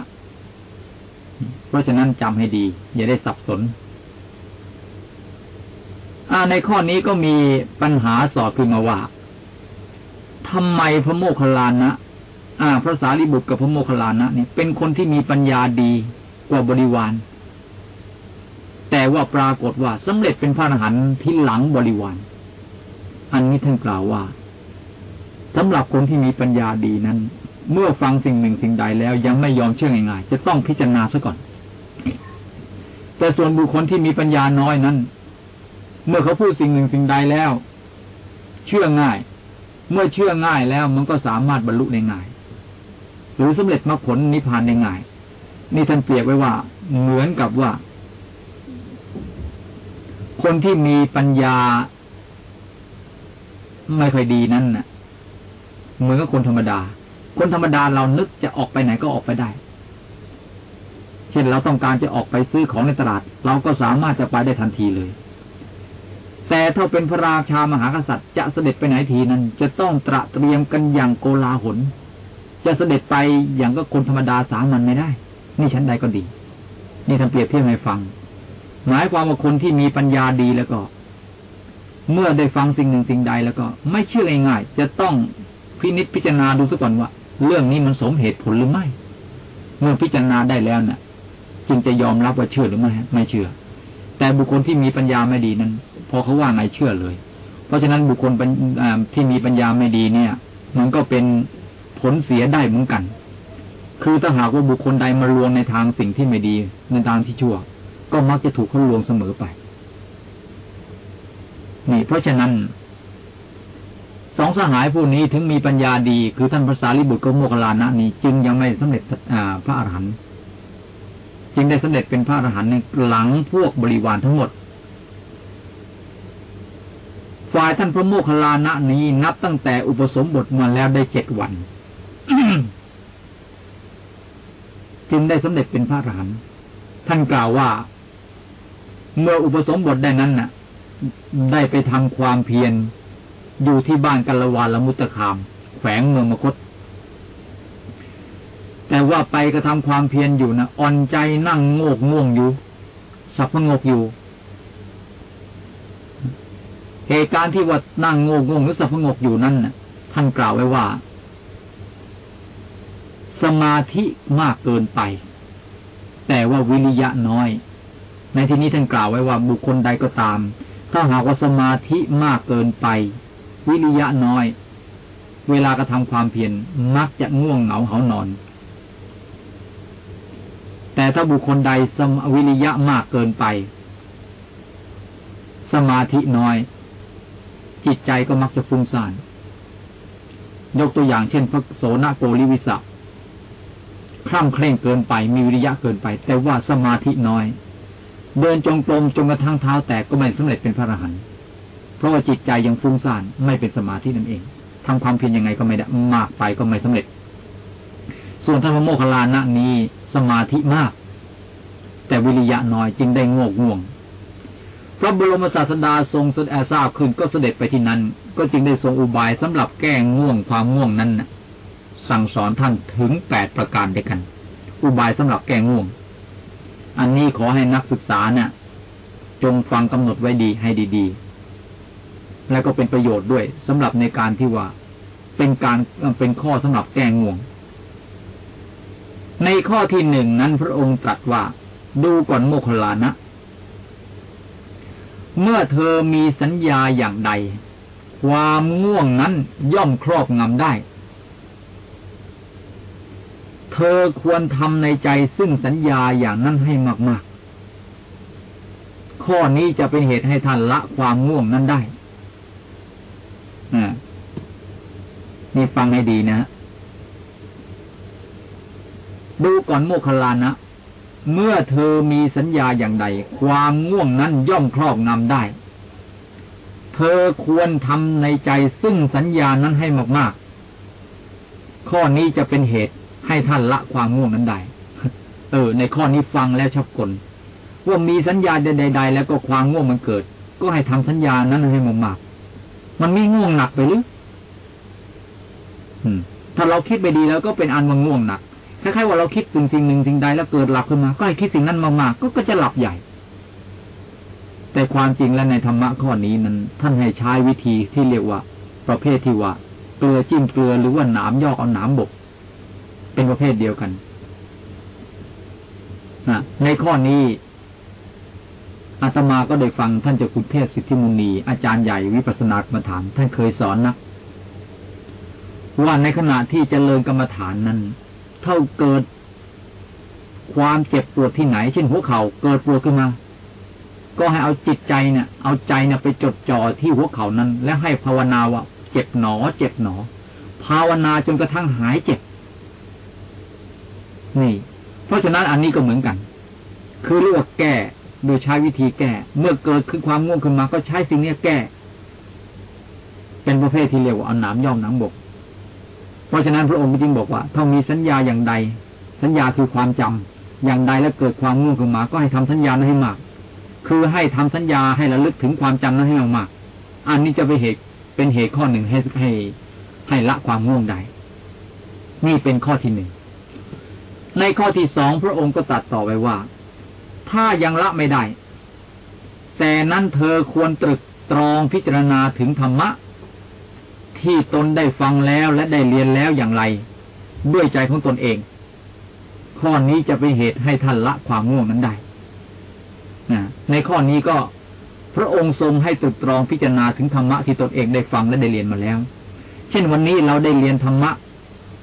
S1: เพราะฉะนั้นจำให้ดี อย่าได้สับสนในข้อนี้ก็มีปัญหาสอบขึ้นมาว่าทำไมพระโมคคัลลานะ พระสารีบุตรกับพระโมคคัลลานะนี่เป็นคนที่มีปัญญาดีกว่าบริวาร แต่ว่าปรากฏว่าสำเร็จเป็นพระอรหันต์ที่หลังบริวาร อันนี้ท่านกล่าวว่าสำหรับคนที่มีปัญญาดีนั้น เมื่อฟังสิ่งหนึ่งสิ่งใดแล้วยังไม่ยอมเชื่อง่ายๆจะต้องพิจารณาซะก่อน แต่ส่วนบุคคลที่มีปัญญาน้อยนั้น เมื่อเขาพูดสิ่งหนึ่งสิ่งใดแล้ว เชื่อง่ายเมื่อเชื่อง่ายแล้วมันก็สามารถบรรลุได้ง่าย หรือสำเร็จมรรคผลนิพพานได้ง่าย นี่ท่านเปรียบไว้ว่า เหมือนกับว่า คนที่มีปัญญา ไม่ค่อยดีนั่นน่ะ เหมือนกับคนธรรมดา คนธรรมดาเรานึกจะออกไปไหนก็ออกไปได้ เช่นเราต้องการจะออกไปซื้อของในตลาด เราก็สามารถจะไปได้ทันทีเลยแต่ถ้าเป็นพระราชามหากษัตริย์จะเสด็จไปไหนทีนั้น จะต้องตระเตรียมกันอย่างโกลาหล จะเสด็จไปอย่างก็คนธรรมดาสามัญไม่ได้ นี่ชั้นใดก็ดี นี่ทำเปรียบเทียบให้ฟัง หมายความว่าคนที่มีปัญญาดีแล้วก็ เมื่อได้ฟังสิ่งหนึ่งสิ่งใดแล้วก็ ไม่เชื่อง่ายๆจะต้องพินิจพิจารณาดูซะก่อนว่า เรื่องนี้มันสมเหตุผลหรือไม่ เมื่อพิจารณาได้แล้วนะ่ะ จึงจะยอมรับว่าเชื่อหรือไม่ไม่เชื่อ แต่บุคคลที่มีปัญญาไม่ดีนั้น พอเขาว่าไงเชื่อเลย เพราะฉะนั้นบุคคลที่มีปัญญาไม่ดีเนี่ย มันก็เป็น ผลเสียได้เหมือนกัน คือถ้าหากว่าบุคคลใดมาลวงในทางสิ่งที่ไม่ดีในทางที่ชั่ว ก็มักจะถูกเขาลวงเสมอไป นี่ เพราะฉะนั้น สองสหายผู้นี้ถึงมีปัญญาดี คือท่านพระสารีบุตรกับโมคคลานะนี้ จึงยังไม่สำเร็จพระอรหันต์จึงได้สำเร็จเป็นพระอรหันต์ในหลังพวกบริวารทั้งหมดฝ่ายท่านพระโมคคัลลานะนี้นับตั้งแต่อุปสมบทมาแล้วได้เจ็ดวัน จึงได้สำเร็จเป็นพระอรหันต์ท่านกล่าวว่า เมื่ออุปสมบทได้นั้นน่ะ ได้ไปทำความเพียรอยู่ที่บ้านกัลวาลมุตคาม แขวงเมืองมคต แต่ว่าไปกระทำความเพียรอยู่นะอ่อนใจนั่งโงกง่วงอยู่ สับพงกอยู่ เหตุการณ์ที่ว่านั่งโงกง่วงหรือสับพงกอยู่นั้นน่ะ ท่านกล่าวไว้ว่า สมาธิมากเกินไป แต่ว่าวิริยะน้อย ในที่นี้ท่านกล่าวไว้ว่าบุคคลใดก็ตาม ถ้าหากว่าสมาธิมากเกินไป วิริยะน้อย เวลากระทำความเพียรมักจะง่วงเหงาเหานอน แต่ถ้าบุคคลใดสมวิริยะมากเกินไป สมาธิน้อย จิตใจก็มักจะฟุ้งซ่านยกตัวอย่างเช่น พระโสนโกริวิสะ คล่ำเคร่งเกินไป มีวิริยะเกินไป แต่ว่าสมาธิน้อย เดินจงกรมจนกระทั่งเท้าแตกก็ไม่สำเร็จเป็นพระอรหันต์เพราะว่าจิตใจยังฟุ้งซ่านไม่เป็นสมาธินั่นเองทำความเพียรยังไงก็ไม่ได้มากไปก็ไม่สำเร็จ ส่วนท่านพระโมคคัลลานะนี้สมาธิมาก แต่วิริยะน้อยจึงได้งกง่วงพระบรมศาสดาทรงสดแอทราบขึ้นก็เสด็จไปที่นั้น ก็จึงได้ทรงอุบายสำหรับแก้ง่วงความง่วงนั้นนะ สั่งสอนท่านถึงแปดประการด้วยกัน อุบายสำหรับแก้ง่วง อันนี้ขอให้นักศึกษาเนี่ยจงฟังกำหนดไว้ดีให้ดีๆ แล้วก็เป็นประโยชน์ด้วยสำหรับในการที่ว่า เป็นการเป็นข้อสำหรับแก้ง่วง ในข้อที่หนึ่งนั้นพระองค์ตรัสว่าดูก่อนโมคลานะ เมื่อเธอมีสัญญาอย่างใด ความง่วงนั้นย่อมครอบงำได้ เธอควรทำในใจซึ่งสัญญาอย่างนั้นให้มาก ๆ ข้อนี้จะเป็นเหตุให้ท่านละความง่วงนั้นได้นี่ฟังให้ดีนะ ดูก่อนโมคลานะ เมื่อเธอมีสัญญาอย่างใด ความง่วงนั้นย่อมครอบงำได้ เธอควรทำในใจซึ่งสัญญานั้นให้มาก ๆ ข้อนี้จะเป็นเหตุ ให้ท่านละความง่วงนั้นได้เออ ในข้อนี้ฟังแล้วชอบกลว่ามีสัญญาใดๆแล้วก็ความง่วงมันเกิด ก็ให้ทำสัญญานั้นให้มากๆมันไม่ง่วงหนักไปหรือถ้าเราคิดไปดีแล้วก็เป็นอันวังง่วงหนักคล้ายๆว่าเราคิดถึงสิ่งหนึ่งสิ่งใดแล้วเกิดหลับขึ้นมา ก็ให้คิดสิ่งนั้นมากๆก็ก็จะหลับใหญ่ แต่ความจริงแล้วในธรรมะข้อนี้นั้น ท่านให้ใช้วิธีที่เรียกว่า ประเภทที่ว่าเกลือจิ้มเกลือหรือว่าหนามยอกเอาหนามบก เป็นประเภทเดียวกันในข้อนี้อาตมาก็ได้ฟังท่านเจ้าคุณเทศสิทธิมุนี อาจารย์ใหญ่วิปัสสนากรรมฐาน ท่านเคยสอนนะว่าในขณะที่จเจริญกรรมฐานนั้น เท่าเกิดความเจ็บปวดที่ไหน เช่นหัวเข่าเกิดปวดขึ้นมา ก็ให้เอาจิตใจเนี่ย เอาใจเนี่ยไปจดจ่อที่หัวเข่านั้น และให้ภาวนาว่าเจ็บหนอ เจ็บหนอ ภาวนาจนกระทั่งหายเจ็บ นี่ เพราะฉะนั้นอันนี้ก็เหมือนกัน คือเรียกว่าแก้โดยใช้วิธีแก้ เมื่อเกิดขึ้นความง่วงขึ้นมาก็ใช้สิ่งนี้แก้ เป็นประเภทที่เรียกว่าเอาหนามย่อมหนามบก เพราะฉะนั้นพระองค์จึงบอกว่าถ้ามีสัญญาอย่างใด สัญญาคือความจำอย่างใดแล้วเกิดความง่วงขึ้นมา ก็ให้ทำสัญญานั้นให้มาก คือให้ทำสัญญาให้ระลึกถึงความจำนั้นให้มากอันนี้จะเป็นเหตุเป็นเหตุข้อหนึ่งให้ให้ให้ละความง่วงได้ นี่เป็นข้อที่หนึ่ง ในข้อที่สองพระองค์ก็ตัดต่อไปว่า ถ้ายังละไม่ได้ แต่นั้นเธอควรตรึกตรองพิจารณาถึงธรรมะ ที่ตนได้ฟังแล้วและได้เรียนแล้วอย่างไร ด้วยใจของตนเอง ข้อนี้จะเป็นเหตุให้ท่านละความง่วงนั้นได้ในข้อนี้ก็พระองค์ทรงให้ตรึกตรองพิจารณาถึงธรรมะที่ตนเองได้ฟังและได้เรียนมาแล้ว เช่นวันนี้เราได้เรียนธรรมะ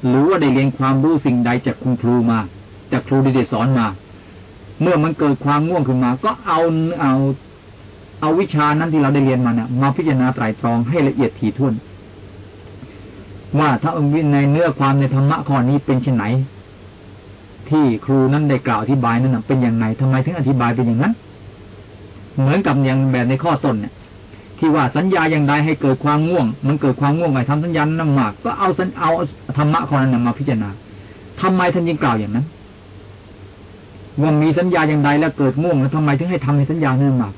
S1: หรือว่าได้เรียนความรู้สิ่งใดจากคุณครูมา จากครูที่ได้สอนมา เมื่อมันเกิดความง่วงขึ้นมา ก็เอาเอาเอาวิชานั้นที่เราได้เรียนมาเนี่ยมาพิจารณาไตรตรองให้ละเอียดถี่ถ้วน ว่าถ้าองค์วินในเนื้อความในธรรมะข้อนี้เป็นเช่นไหน ที่ครูนั้นได้กล่าวอธิบายนั้นเป็นอย่างไรทำไมถึงอธิบายเป็นอย่างนั้น เหมือนกับอย่างแบบในข้อต้นเนี่ย ที่ว่าสัญญาอย่างใดให้เกิดความง่วง มันเกิดความง่วงไงทำสัญญานั้นมาก ก็เอาสัญเอาธรรมะข้อนั้นมาพิจารณาทำไมท่านยิงกล่าวอย่างนั้นว่ามีสัญญาอย่างใดแล้วเกิดง่วงแล้วทำไมถึงให้ทำในสัญญานั้นมาก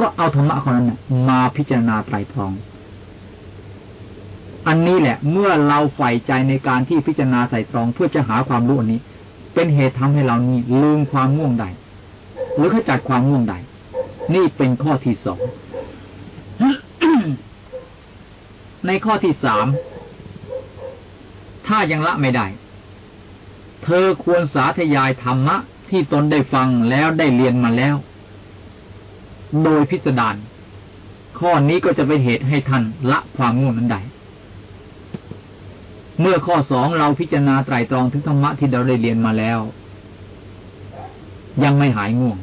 S1: ก็เอาธรรมะข้อนั้นมาพิจารณาไตรตรอง อันนี้แหละ เมื่อเราใฝ่ใจในการที่พิจารณาใส่ตรองเพื่อจะหาความรู้อันนี้ เป็นเหตุทำให้เรานี้ลืมความง่วงใดหรือขจัดความง่วงใดนี่เป็นข้อที่สอง ในข้อที่สาม ถ้ายังละไม่ได้ เธอควรสาธยายธรรมะที่ตนได้ฟังแล้วได้เรียนมาแล้ว โดยพิสดารข้อนี้ก็จะเป็นเหตุให้ท่านละความง่วงนั้นได้ เมื่อข้อสองเราพิจารณาไตรตรองถึงธรรมะที่เราได้เรียนมาแล้ว ยังไม่หายง่วง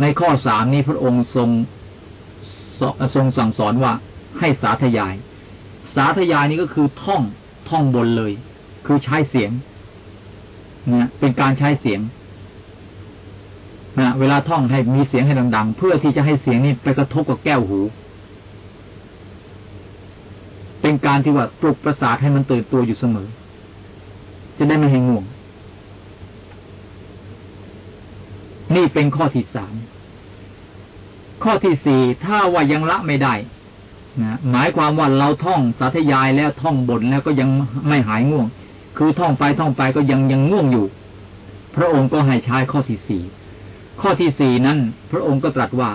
S1: ในข้อสามนี้พระองค์ทรงทรงสั่งสอนว่า ให้สาธยาย สาธยายนี้ก็คือท่องท่องบนเลย คือใช้เสียงนะเป็นการใช้เสียงนะเวลาท่องให้มีเสียงให้ดัง ๆ เพื่อที่จะให้เสียงนี้ไปกระทบกับแก้วหู เป็นการที่ว่าปลุกประสาทให้มันตื่นตัวอยู่เสมอ จะได้ไม่ให้ง่วง นี่เป็นข้อที่สามข้อที่สี่ถ้าว่ายังละไม่ได้ นะหมายความว่าเราท่องสาธยายแล้วท่องบทแล้วก็ยังไม่หายง่วง คือท่องไปท่องไปก็ยังยังง่วงอยู่ พระองค์ก็ให้ใช้ข้อที่สี่ข้อที่สี่นั้น พระองค์ก็ตรัสว่า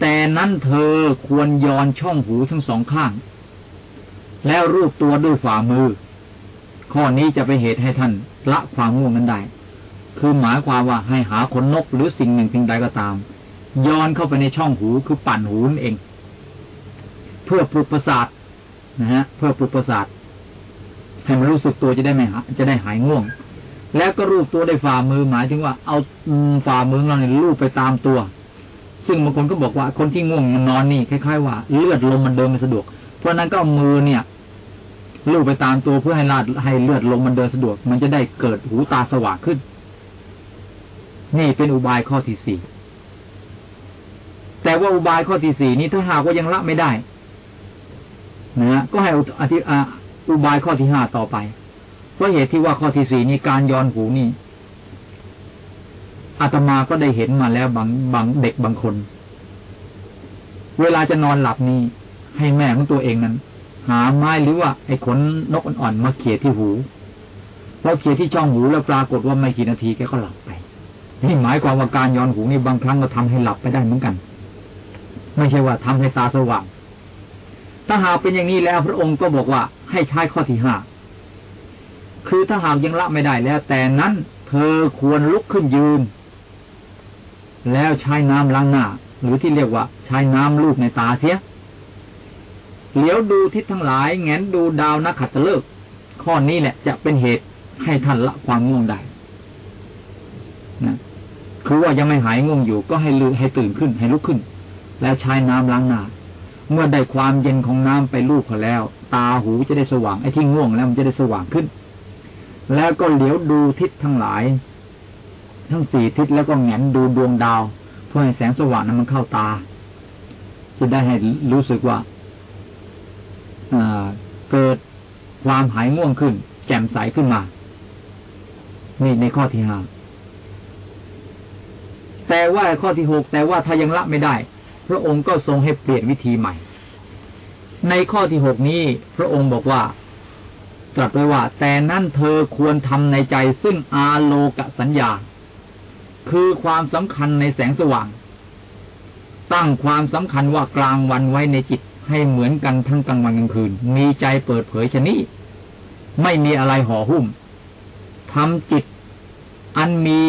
S1: แต่นั้นเธอควรย้อนช่องหูทั้งสองข้าง แล้วรูปตัวด้วยฝ่ามือ ข้อนี้จะไปเหตุให้ท่านละความง่วงนั้นได้คือหมายความว่าให้หาขนนกหรือสิ่งหนึ่งสิ่งใดก็ตามย้อนเข้าไปในช่องหูคือปั่นหูนั่นเอง พื่อปลุกประสาทนะฮะเพื่อปลุกประสาทให้มันรู้สึกตัวจะได้ไม่จะได้หายง่วง แล้วก็รูปตัวได้ฝ่ามือหมายถึงว่าเอาฝ่ามือเราเนี่ยรูปไปตามตัว ซึ่งบางคนก็บอกว่าคนที่ง่วงมันนอนนี่คล้ายๆว่าเลือดลมมันเดินไม่สะดวก เพราะนั้นก็มือเนี่ยลูบไปตามตัวเพื่อให้ลาดให้เลือดลมมันเดินสะดวก มันจะได้เกิดหูตาสว่างขึ้น นี่เป็นอุบายข้อที่สี่แต่ว่าอุบายข้อที่สี่นี้ถ้าหากว่ายังละไม่ได้ นะก็ให้อธิอุบายข้อที่ห้าต่อไป เพราะเหตุที่ว่าข้อที่สี่นี้การย้อนหูนี่อาตมาก็ได้เห็นมาแล้วบางบางเด็กบางคน เวลาจะนอนหลับนี่ให้แม่ของตัวเองนั้น หาไม้หรือว่าไอ้ขนนกอ่อนๆมาเขี่ยที่หูพอเขี่ยที่ช่องหูแล้วปรากฏว่าไม่กี่นาทีแกก็หลับไปนี่หมายความว่าการย้อนหูนี่บางครั้งก็ทำให้หลับไปได้เหมือนกัน ไม่ใช่ว่าทำให้ตาสว่าง ถ้าหากเป็นอย่างนี้แล้วพระองค์ก็บอกว่าให้ใช้ข้อที่ห้าคือถ้าหากยังละไม่ได้แล้ว แต่นั้นเธอควรลุกขึ้นยืน แล้วใช้น้ำล้างหน้า หรือที่เรียกว่า ใช้น้ำลูบในตาเสียเหลียวดูทิศทั้งหลายแงนดูดาวนักขัตฤกษ์ข้อนี้แหละจะเป็นเหตุให้ท่านละความง่วงได้นะคือว่ายังไม่หายง่วงอยู่ก็ให้ลือให้ตื่นขึ้น ให้ลุกขึ้น แล้วใช้น้ำล้างหน้า เมื่อได้ความเย็นของน้ำไปลูบเขาแล้ว ตาหูจะได้สว่างไอ้ที่ง่วงแล้วมันจะได้สว่างขึ้น แล้วก็เหลียวดูทิศทั้งหลาย ทั้งสี่ทิศแล้วก็แงนดูดวงดาว เพื่อให้แสงสว่างนั้นมันเข้าตา จะได้ให้รู้สึกว่าเกิดความหายง่วงขึ้น แจ่มใสขึ้นมา นี่ในข้อที่ห้าแต่ว่าข้อที่หกแต่ว่าถ้ายังละไม่ได้ พระองค์ก็ทรงให้เปลี่ยนวิธีใหม่ ในข้อที่หกนี้พระองค์บอกว่าตรัสไว้ว่า แต่นั่นเธอควรทำในใจซึ่งอาโลกสัญญา คือความสำคัญในแสงสว่าง ตั้งความสำคัญว่ากลางวันไว้ในจิตให้เหมือนกันทั้งกลางวันกลางคืน มีใจเปิดเผยชนิดไม่มีอะไรห่อหุ้มทำจิต อันมี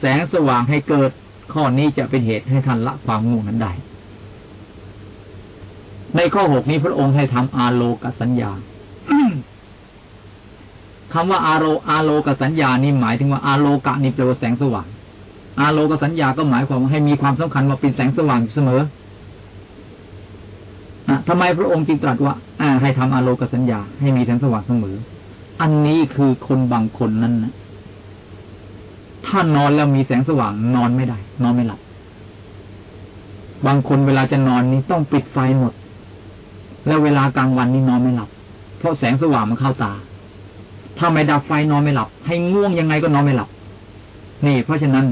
S1: แสงสว่างให้เกิด ข้อนี้จะเป็นเหตุให้ท่านละความง่วงนั้นได้ ในข้อหกนี้พระองค์ให้ทำอาโลกสัญญาคำว่าอาโรอาโลกสัญญานี่หมายถึงว่าอาโลกะนี่แปลว่าแสงสว่าง อาโลกสัญญาก็หมายความว่าให้มีความสำคัญว่าเป็นแสงสว่างเสมอนะทำไมพระองค์จึงตรัสว่าอ่าให้ทำอาโลกสัญญา ให้มีแสงสว่างเสมอ อันนี้คือคนบางคนนั้นนะถ้านอนแล้วมีแสงสว่างนอนไม่ได้ นอนไม่หลับ บางคนเวลาจะนอนนี่ต้องปิดไฟหมด แล้วเวลากลางวันนี่นอนไม่หลับ เพราะแสงสว่างมันเข้าตา ถ้าไม่ดับไฟนอนไม่หลับ ให้ง่วงยังไงก็นอนไม่หลับ นี่ เพราะฉะนั้น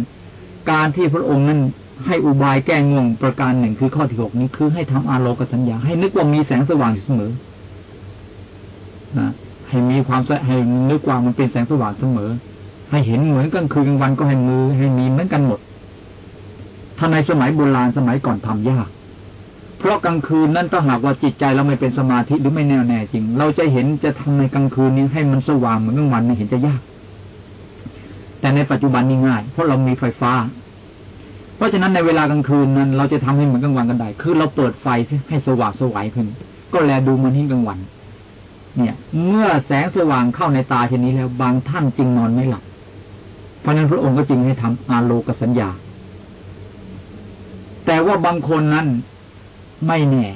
S1: การที่พระองค์นั้นให้อุบายแก้ง่วงประการหนึ่งคือข้อที่หกนี้คือให้ทำอาโลกสัญญา ให้นึกว่ามีแสงสว่างอยู่เสมอนะให้มีความให้นึกว่ามันเป็นแสงสว่างเสมอ ให้เห็นเหมือนกลางคืนกลางวันก็ให้มือให้มีเหมือนกันหมดถ้าในสมัยโบราณสมัยก่อนทำยาก เพราะกลางคืนนั้นถ้าหากว่าจิตใจเราไม่เป็นสมาธิหรือไม่แน่วแน่จริง เราจะเห็นจะทำในกลางคืนนี้ให้มันสว่างเหมือนกลางวันนี่เห็นจะยาก แต่ในปัจจุบันนี่ง่าย เพราะเรามีไฟฟ้า เพราะฉะนั้นในเวลากลางคืนนั้น เราจะทำให้เหมือนกลางวันกันได้ คือเราเปิดไฟให้สว่างสวายขึ้น ก็แลดูมันที่กลางวัน เนี่ย เมื่อแสงสว่างเข้าในตาเช่นนี้แล้ว บางท่านจึงนอนไม่หลับ เพราะนั้นพระองค์ก็จึงให้ทำอาโลกสัญญา แต่ว่าบางคนนั้น ไม่แน่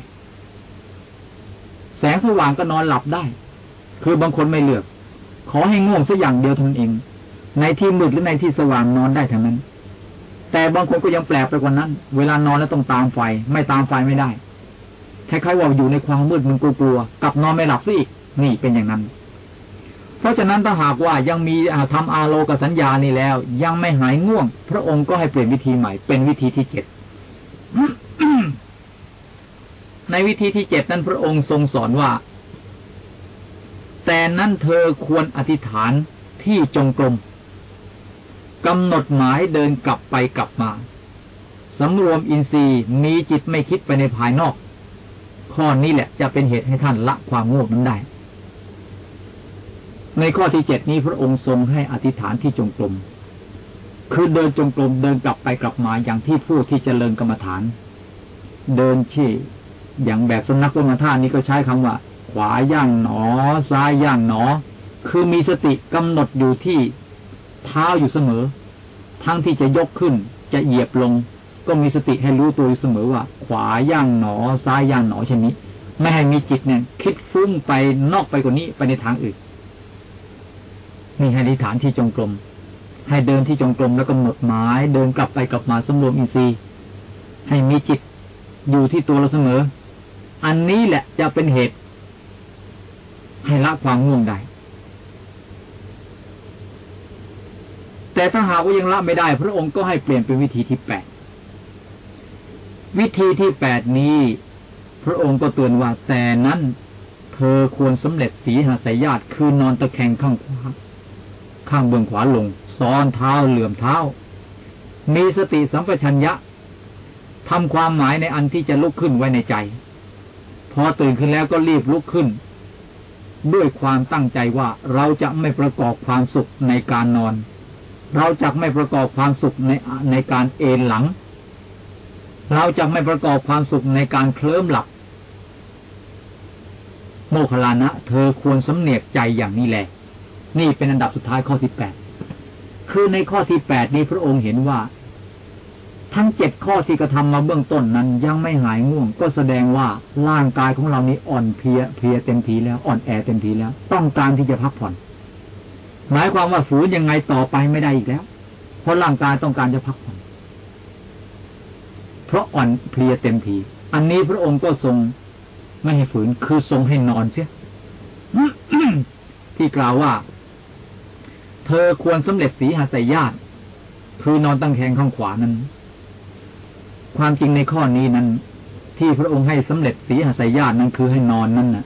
S1: แสงสว่างก็นอนหลับได้ คือบางคนไม่เลือก ขอให้ง่วงสักอย่างเดียวทานเอง ในที่มืดหรือในที่สว่างนอนได้ทั้งนั้น แต่บางคนก็ยังแปลกไปกว่านั้น เวลานอนแล้วต้องตามไฟ ไม่ตามไฟไม่ได้คล้ายๆว่าอยู่ในความมืดมันกลัวๆกับนอนไม่หลับซะอีก นี่เป็นอย่างนั้น เพราะฉะนั้นถ้าหากว่ายังมีทำอาโลกสัญญานี่แล้ว ยังไม่หายง่วง พระองค์ก็ให้เปลี่ยนวิธีใหม่เป็นวิธีที่เจ็ด ในวิธีที่เจ็ดนั้นพระองค์ทรงสอนว่า แต่นั้นเธอควรอธิษฐานที่จงกรมกำหนดหมายเดินกลับไปกลับมาสำรวมอินทรีย์มีจิตไม่คิดไปในภายนอก ข้อนี้แหละจะเป็นเหตุให้ท่านละความโง่นั้นได้ ในข้อที่เจ็ดนี้พระองค์ทรงให้อธิษฐานที่จงกรมคือเดินจงกรมเดินกลับไปกลับมาอย่างที่ผู้ที่จเจริญกรรมฐาน เดินชี้ อย่างแบบสนักกรรมฐานนี้ก็ใช้คำว่า ขวาย่างหนอ ซ้ายย่างหนอ คือมีสติกำหนดอยู่ที่เท้าอยู่เสมอ ทั้งที่จะยกขึ้น จะเหยียบลง ก็มีสติให้รู้ตัวอยู่เสมอว่า ขวาย่างหนอ ซ้ายย่างหนอเช่นนี้ไม่ให้มีจิตเนี่ย คิดฟุ้งไปนอกไปกว่านี้ไปในทางอื่นนี่ให้อธิษฐานที่จงกรมให้เดินที่จงกรมแล้วกำหนดหมาย เดินกลับไปกลับมาสำรวมอินทรีย์ ให้มีจิตอยู่ที่ตัวเราเสมอ อันนี้แหละจะเป็นเหตุ ให้ละความง่วงได้ แต่ถ้าหากว่ายังละไม่ได้ พระองค์ก็ให้เปลี่ยนเป็นวิธีที่แปดวิธีที่แปดนี้ พระองค์ก็เตือนว่าแต่นั้น เธอควรสำเร็จสีหาสายญาติคือนอนตะแคงข้างขวาข้างเบื้องขวาลง ซ้อนเท้าเหลื่อมเท้า มีสติสัมปชัญญะทำความหมายในอันที่จะลุกขึ้นไว้ในใจ พอตื่นขึ้นแล้วก็รีบลุกขึ้น ด้วยความตั้งใจว่าเราจะไม่ประกอบความสุขในการนอน เราจะไม่ประกอบความสุขในในการเอนหลัง เราจะไม่ประกอบความสุขในการเคลิ้มหลับ โมคลานะ เธอควรสำเนียกใจอย่างนี้แหละ นี่เป็นอันดับสุดท้ายข้อที่แปดคือในข้อที่แปดนี้พระองค์เห็นว่า ทั้งเจ็ดข้อที่กระทำมาเบื้องต้นนั้นยังไม่หายง่วง ก็แสดงว่าร่างกายของเรานี้อ่อนเพลียเพลียเต็มทีแล้ว อ่อนแอเต็มทีแล้ว ต้องการที่จะพักผ่อน หมายความว่าฝืนยังไงต่อไปไม่ได้อีกแล้ว เพราะร่างกายต้องการจะพักผ่อน เพราะอ่อนเพลียเต็มที อันนี้พระองค์ก็ทรงไม่ให้ฝืนคือทรงให้นอนเสียที่กล่าวว่า เธอควรสำเร็จสีหาสายญาติคือนอนตั้งแขงข้างขวานั้น ความจริงในข้อนี้นั้น ที่พระองค์ให้สำเร็จสีหสายญาตินั้นคือให้นอนนั่นน่ะ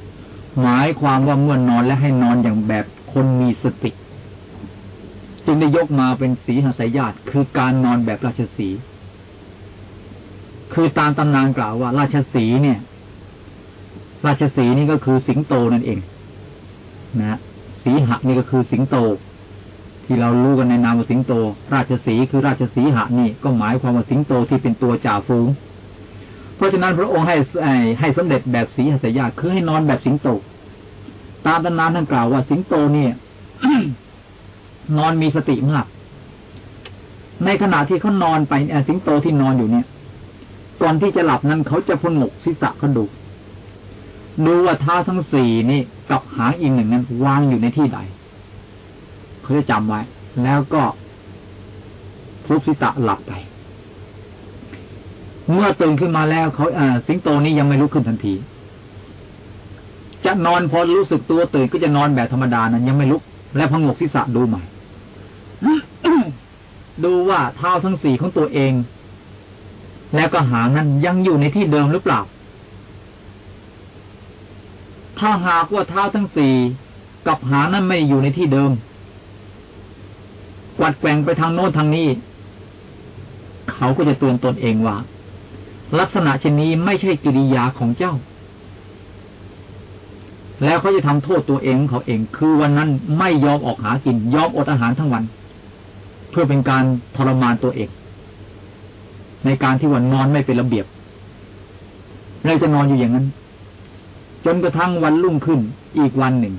S1: หมายความว่าเมื่อนอนและให้นอนอย่างแบบคนมีสติ จึงได้ยกมาเป็นสีหสายญาติคือการนอนแบบราชสีคือตามตำนานกล่าวว่า ราชสีเนี่ย ราชสีนี่ก็คือสิงโตนั่นเอง นะสีหะนี่ก็คือสิงโต ที่เรารู้กันในนามว่าสิงโต ราชสีคือราชสีหะนี่ก็หมายความว่าสิงโตที่เป็นตัวจ่าฝูง เพราะฉะนั้นพระองค์ให้ให้สำเร็จแบบสีหสยาคือให้นอนแบบสิงโต ตามตำนานท่านกล่าวว่าสิงโตเนี่ยนอนมีสติมาก ในขณะที่เขานอนไปสิงโตที่นอนอยู่เนี่ยก่อนที่จะหลับนั้นเขาจะพนหกศีรษะเขาดูดูว่าเท้าทั้งสี่นี่กับหางอีกหนึ่งนั้นวางอยู่ในที่ใด เขาจะจำไว้ แล้วก็ทุบสิตะหลับไป เมื่อตื่นขึ้นมาแล้วเขาสิงโตนี้ยังไม่ลุกขึ้นทันที จะนอนพอรู้สึกตัวตื่นก็จะนอนแบบธรรมดานั้นยังไม่ลุก แล้วพงกศีรษะดูใหม่ดูว่าเท้าทั้งสี่ของตัวเอง แล้วก็หางนั้นยังอยู่ในที่เดิมหรือเปล่า ถ้าหากว่าเท้าทั้งสี่กับหางนั้นไม่อยู่ในที่เดิม วัดแกว่งไปทางโน้นทางนี้ เขาก็จะเตือนตนเองว่า ลักษณะเช่นนี้ไม่ใช่กิริยาของเจ้า แล้วเขาจะทำโทษตัวเองเขาเอง คือวันนั้นไม่ยอมออกหากิน ยอมอดอาหารทั้งวัน เพื่อเป็นการทรมานตัวเอง ในการที่วันนอนไม่เป็นระเบียบเราจะนอนอยู่อย่างนั้น จนกระทั่งวันรุ่งขึ้นอีกวันหนึ่ง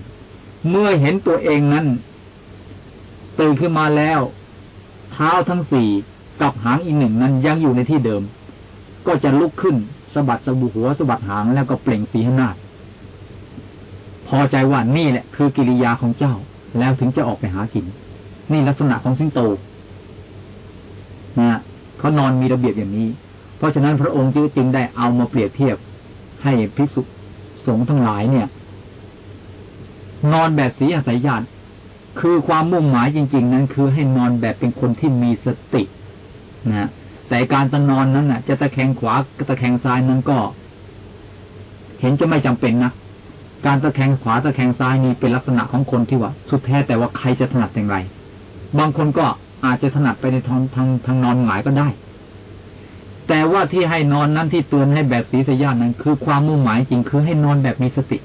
S1: เมื่อเห็นตัวเองนั้น ตื่นขึ้นมาแล้ว เท้าทั้งสี่กับหางอีกหนึ่งนั้นยังอยู่ในที่เดิม ก็จะลุกขึ้นสะบัดสะบูหัวสะบัดหางแล้วก็เปล่งสีหน้าพอใจว่านี่แหละ คือกิริยาของเจ้า แล้วถึงจะออกไปหากิน นี่ลักษณะของสิงโตนะเขานอนมีระเบียบอย่างนี้ เพราะฉะนั้นพระองค์จึงได้เอามาเปรียบเทียบให้ภิกษุสงฆ์ทั้งหลายเนี่ย นอนแบบสีอาศัยญาติ คือความมุ่งหมายจริง ๆ นั้น คือให้นอนแบบเป็นคนที่มีสตินะแต่การตะนอนนั้นน่ะ จะตะแคงขวาตะแคงซ้ายนั้นก็ เห็นจะไม่จำเป็นนะการตะแคงขวาตะแคงซ้ายนี่เป็นลักษณะของคนที่ว่า สุดแท้แต่ว่าใครจะถนัดอย่างไร บางคนก็อาจจะถนัดไปในทางทางทางนอนหงายก็ได้ แต่ว่าที่ให้นอนนั้นที่เตือนให้แบบสีสยานนั้น คือความมุ่งหมายจริงคือให้นอนแบบมีสติ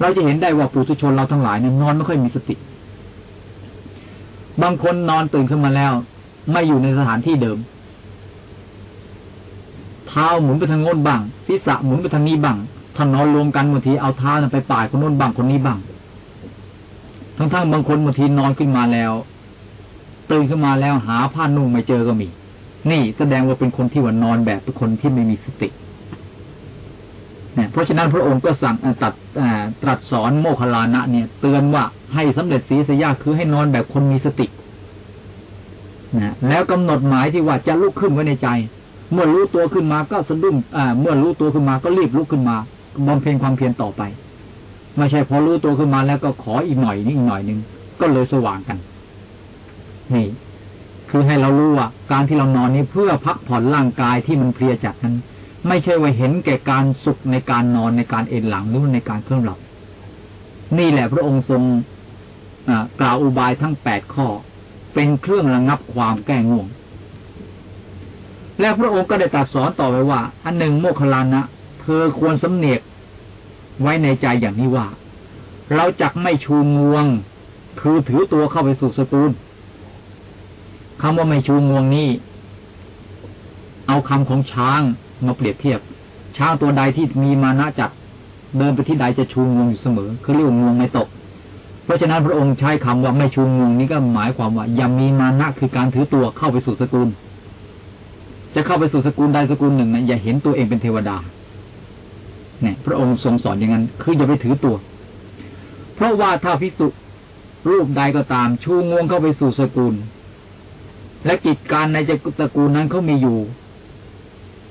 S1: เราจะเห็นได้ว่าปุถุชนเราทั้งหลายเนี่ยนอนไม่ค่อยมีสติ บางคนนอนตื่นขึ้นมาแล้ว ไม่อยู่ในสถานที่เดิม เท้าหมุนไปทางโน้นบ้างศีรษะหมุนไปทางนี้บ้างถ้านอนรวมกันบางทีเอาเท้าไปป่ายคนโน้นบ้างคนนี้บ้าง ทั้งๆบางคนบางทีนอนขึ้นมาแล้วตื่นขึ้นมาแล้วหาผ้านุ่งไม่เจอก็มี นี่แสดงว่าเป็นคนที่ว่านอนแบบเป็นคนที่ไม่มีสติ เพราะฉะนั้นพระองค์ก็สั่งตัดตรัสสอนโมคลานะเนี่ย เตือนว่าให้สำเร็จสีสยาคือให้นอนแบบคนมีสตินะแล้วกำหนดหมายที่ว่าจะลุกขึ้นไว้ในใจ เมื่อรู้ตัวขึ้นมาก็สะดุ้งเมื่อรู้ตัวขึ้นมาก็รีบลุกขึ้นมาบำเพ็ญความเพียรต่อไปไม่ใช่พอรู้ตัวขึ้นมาแล้วก็ขออีกหน่อยนิดหน่อยหนึ่งก็เลยสว่างกัน นี่ คือให้เรารู้ว่าการที่เรานอนนี้เพื่อพักผ่อนร่างกายที่มันเพลียจัดนั้น ไม่ใช่ว่าเห็นแก่การสุขในการนอนในการเอนหลังหรือในการเคลื่อนหลับ นี่แหละพระองค์ทรงกล่าวอุบายทั้งแปดข้อ เป็นเครื่องระงับความแก้ง่วง และพระองค์ก็ได้ตรัสสอนต่อไปว่า อันหนึ่งโมคลานะเธอควรสำเนียกไว้ในใจอย่างนี้ว่า เราจักไม่ชูงวง คือถือตัวเข้าไปสู่สตูลคำว่าไม่ชูงวงนี้ เอาคำของช้าง มาเปรียบเทียบ ช้างตัวใดที่มีมานะจัดเดินไปที่ใดจะชูงวงอยู่เสมอ คือเรื่องงวงไม่ตก เพราะฉะนั้นพระองค์ใช้คำว่าไม่ชูงวงนี้ก็หมายความว่าย่ามีมานะคือการถือตัวเข้าไปสู่สกุล จะเข้าไปสู่สกุลใดสกุลหนึ่งนะอย่าเห็นตัวเองเป็นเทวดา เนี่ย พระองค์ทรงสอนอย่างนั้น คืออย่าไปถือตัว เพราะว่าถ้าพิสุรูปใดก็ตาม ชูงวงเข้าไปสู่สกุล และกิจการในตระกูลนั้นเขามีอยู่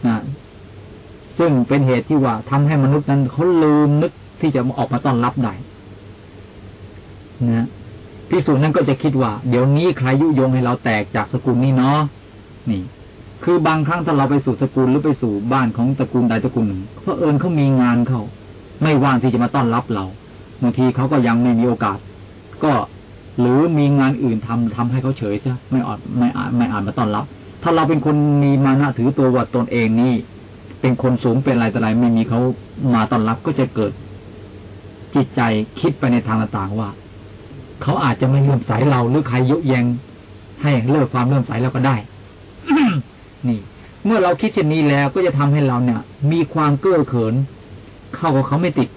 S1: นะซึ่งเป็นเหตุที่ว่าทำให้มนุษย์นั้นเขาลืมนึกที่จะออกมาต้อนรับได้นะพิสูจน์นั้นก็จะคิดว่า เดี๋ยวนี้ใครยุยงให้เราแตกจากสกุลนี้เนาะนี่ คือบางครั้งถ้าเราไปสู่สกุลหรือไปสู่บ้านของตระกูลใดตระกูลหนึ่งเพราะเอิญเขามีงานเขาไม่ว่างที่จะมาต้อนรับเราบางทีเขาก็ยังไม่มีโอกาส ก็หรือมีงานอื่นทำทำให้เขาเฉยใช่ไม่อ่านไม่อานไม่อ่านมาต้อนรับ ถ้าเราเป็นคนมีมานะถือตัวว่าตนเองนี่ เป็นคนสูงเป็นอะไรแต่ไรไม่มีเขามาต้อนรับก็จะเกิด จิตใจคิดไปในทางต่างๆว่า เขาอาจจะไม่เลื่อมใสเราหรือใครยุยงให้เลิกความเลื่อมใสเราก็ได้ นี่ เมื่อเราคิดเช่นนี้แล้วก็จะทำให้เราเนี่ย มีความเก้อเขิน เข้ากับเขาไม่ติด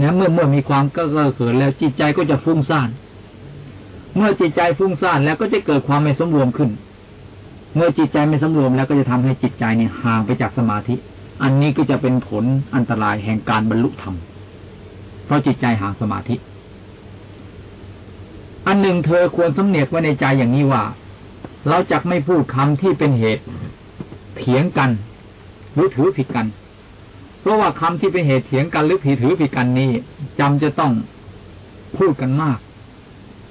S1: นะเมื่อเมื่อมีความเก้อเขินแล้วจิตใจก็จะฟุ้งซ่าน เมื่อจิตใจฟุ้งซ่านแล้วก็จะเกิดความไม่สมรวมขึ้น เมื่อจิตใจไม่สมรวมแล้วก็จะทำให้จิตใจเนี่ยห่างไปจากสมาธิ อันนี้ก็จะเป็นผลอันตรายแห่งการบรรลุธรรม เพราะจิตใจห่างสมาธิ อันหนึ่งเธอควรสำเนียกไว้ในใจอย่างนี้ว่า เราจะไม่พูดคำที่เป็นเหตุเถียงกันหรือถือผิดกัน เพราะว่าคำที่เป็นเหตุเถียงกันหรือผิดถือผิดกันนี้จำจะต้องพูดกันมาก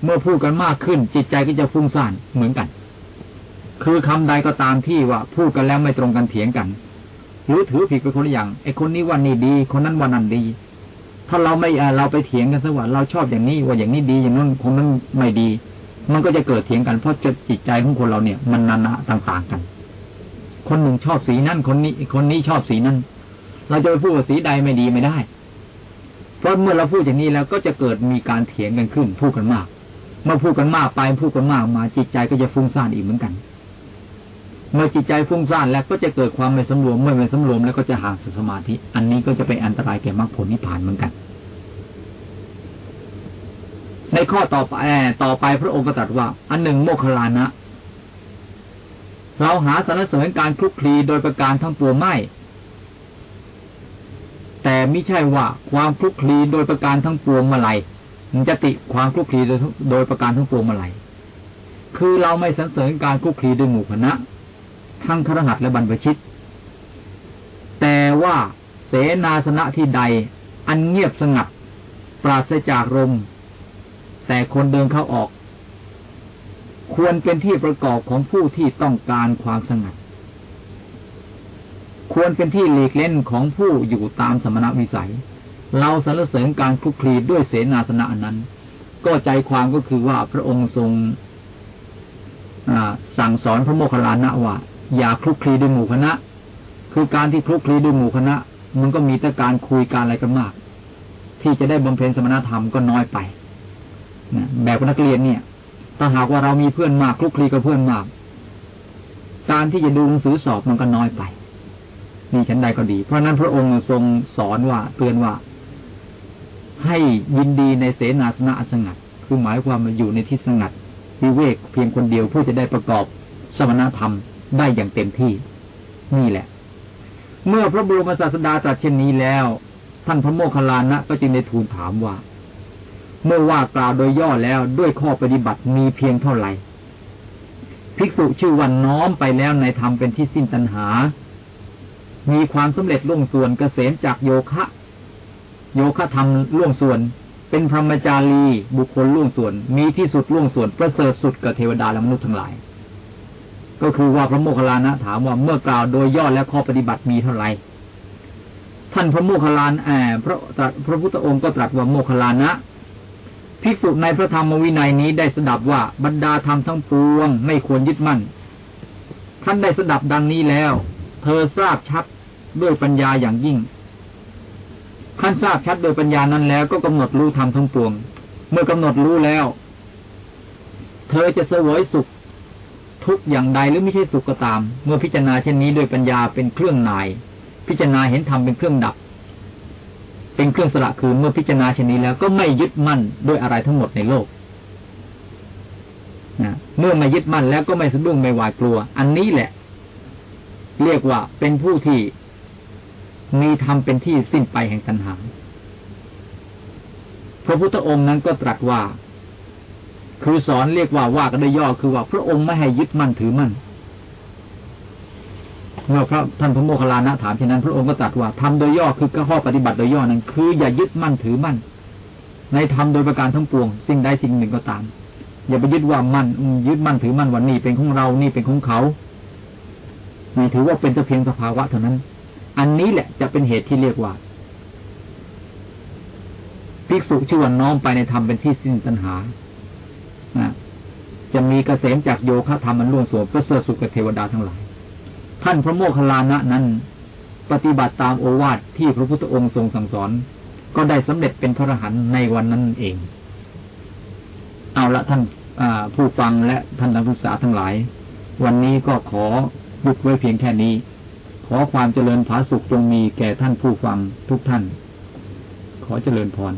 S1: เมื่อพูดกันมากขึ้น จิตใจก็จะฟุ้งซ่านเหมือนกัน คือคำใดก็ตามที่ว่าพูดกันแล้วไม่ตรงกันเถียงกันหรือถือผิดไปคนละอย่างไอ้คนนี้ว่านี่ดี คนนั้นว่านั่นดี ถ้าเราไม่เราไปเถียงกันสว่าเราชอบอย่างนี้ว่าอย่างนี้ดีอย่างนั้นคนนั้นไม่ดี มันก็จะเกิดเถียงกันเพราะจะจิตใจของคนเราเนี่ย มันนานาต่างๆกัน คนหนึ่งชอบสีนั่นคนนี้คนนี้ชอบสีนั่นเราจะไปพูดว่าสีใดไม่ดีไม่ได้ เพราะเมื่อเราพูดอย่างนี้แล้วก็จะเกิดมีการเถียงกันขึ้น พูดกันมาก เมื่อพูดกันมากไปพูดกันมากมาจิตใจก็จะฟุ้งซ่านอีกเหมือนกัน เมื่อจิตใจฟุ้งซ่านแล้วก็จะเกิดความไม่สำรวมเมื่อไม่สำรวมแล้วก็จะห่างสมาธิ อันนี้ก็จะเป็นอันตรายแก่มรรคผลนิพพานเหมือนกัน ในข้อต่อไปต่อไปพระองค์ก็ตรัสว่า อันหนึ่งโมคลานะ เราหาสรรเสริญการคลุกคลีโดยประการทั้งปวงไม่ แต่ไม่ใช่ว่าความคลุกคลีโดยประการทั้งปวงมาไลมันจะติความคลุกคลีโดยประการทั้งปวงมาไหลคือเราไม่สรรเสริญการคลุกคลีด้วยหมู่คณะ ทั้งครหัสและบรรพชิต แต่ว่าเสนาสนะที่ใด อันเงียบสงัด ปราศจากลมแต่คนเดินเข้าออก ควรเป็นที่ประกอบของผู้ที่ต้องการความสงัด ควรเป็นที่หลีกเล่นของผู้อยู่ตามสมณวิสัย เราสรรเสริญการคลุกคลีด้วยเสนาสนะนั้น ก็ใจความก็คือว่าพระองค์ทรงสั่งสอนพระโมคคัลลานะว่า อย่าคลุกคลีด้วยหมู่คณะ คือการที่คลุกคลีด้วยหมู่คณะ มันก็มีแต่การคุยการอะไรกันมาก ที่จะได้บำเพ็ญสมณธรรมก็น้อยไปนะแบบนักเรียนเนี่ย ถ้าหากว่าเรามีเพื่อนมากคลุกคลีกับเพื่อนมาก การที่จะดูหนังสือสอบมันก็น้อยไปนี่ฉันใดก็ดี เพราะนั้นพระองค์ทรงสอนว่าเตือนว่า ให้ยินดีในเสนาสนะสงัด คือหมายความมาอยู่ในที่สงัดวิเวกเพียงคนเดียวเพื่อจะได้ประกอบสมณธรรม ได้อย่างเต็มที่ นี่แหละ เมื่อพระบรมศาสดาตรัสเช่นนี้แล้ว ท่านพระโมคคัลลานะก็จึงได้ทูลถามว่า เมื่อว่ากล่าวโดยย่อแล้วด้วยข้อปฏิบัติมีเพียงเท่าไหร่ภิกษุชื่อวันน้อมไปแล้วในธรรมเป็นที่สิ้นตัณหา มีความสำเร็จล่วงส่วนเกษมจากโยคะ โยคะธรรมล่วงส่วน เป็นพรหมจารีบุคคลล่วงส่วน มีที่สุดล่วงส่วนประเสริฐสุดกับเทวดาและมนุษย์ทั้งหลาย ก็คือว่าพระโมคคัลลานะถามว่าเมื่อกล่าวโดยย่อและข้อปฏิบัติมีเท่าไหร่ท่านพระโมคคัลลานแอบพระพระพุทธองค์ก็ตรัสว่าโมคคัลลานะภิกษุในพระธรรมวินัยนี้ได้สดับว่าบรรดาธรรมทั้งปวงไม่ควรยึดมั่น ท่านได้สดับดังนี้แล้ว เธอทราบชัดด้วยปัญญาอย่างยิ่งขั้นทราบชัดโดยปัญญานั้นแล้วก็กำหนดรู้ธรรมทั้งปวง เมื่อกำหนดรู้แล้ว เธอจะเสวยสุข ทุกอย่างใดหรือไม่ใช่สุขก็ตาม เมื่อพิจารณาเช่นนี้โดยปัญญาเป็นเครื่องนาย พิจารณาเห็นธรรมเป็นเครื่องดับ เป็นเครื่องสละคืนเมื่อพิจารณาเช่นนี้แล้วก็ไม่ยึดมั่นด้วยอะไรทั้งหมดในโลกนะเมื่อไม่ยึดมั่นแล้วก็ไม่สะดุ้งไม่หวาดกลัว อันนี้แหละ เรียกว่าเป็นผู้ที่มีธรรมเป็นที่สิ้นไปแห่งตัณหา พระพุทธองค์นั้นก็ตรัสว่า คือสอนเรียกว่าว่ากันได้ย่อคือว่า พระองค์ไม่ให้ยึดมั่นถือมั่นเมื่อพระท่านพระโมคคัลลานะถามเช่นนั้น พระองค์ก็ตรัสว่าทำโดยย่อคือข้อปฏิบัติโดยย่อนั้น คือ อย่ายึดมั่นถือมั่น ในธรรมโดยประการทั้งปวง สิ่งใดสิ่งหนึ่งก็ตาม อย่าไปยึดว่ามั่นยึดมั่นถือมั่นว่านี่เป็นของเรานี่เป็นของเขาไม่ถือว่าเป็นแต่เพียงสภาวะเท่านั้น อันนี้แหละจะเป็นเหตุที่เรียกว่าภิกษุชื่อว่าน้อมไปในธรรมเป็นที่สิ้นตัณหา จะมีเกษมจากโยคะธรรมมันล่วงสวมเพื่อเสสุกเทวดาทั้งหลาย ท่านพระโมคคัลลานะนั้น ปฏิบัติตามโอวาทที่พระพุทธองค์ทรงสั่งสอน ก็ได้สำเร็จเป็นพระอรหันต์ในวันนั้นเอง เอาละท่านผู้ฟังและท่านนักศึกษาทั้งหลาย วันนี้ก็ขอหยุดไว้เพียงแค่นี้ ขอความเจริญผาสุขจงมีแก่ท่านผู้ฟังทุกท่าน ขอเจริญพร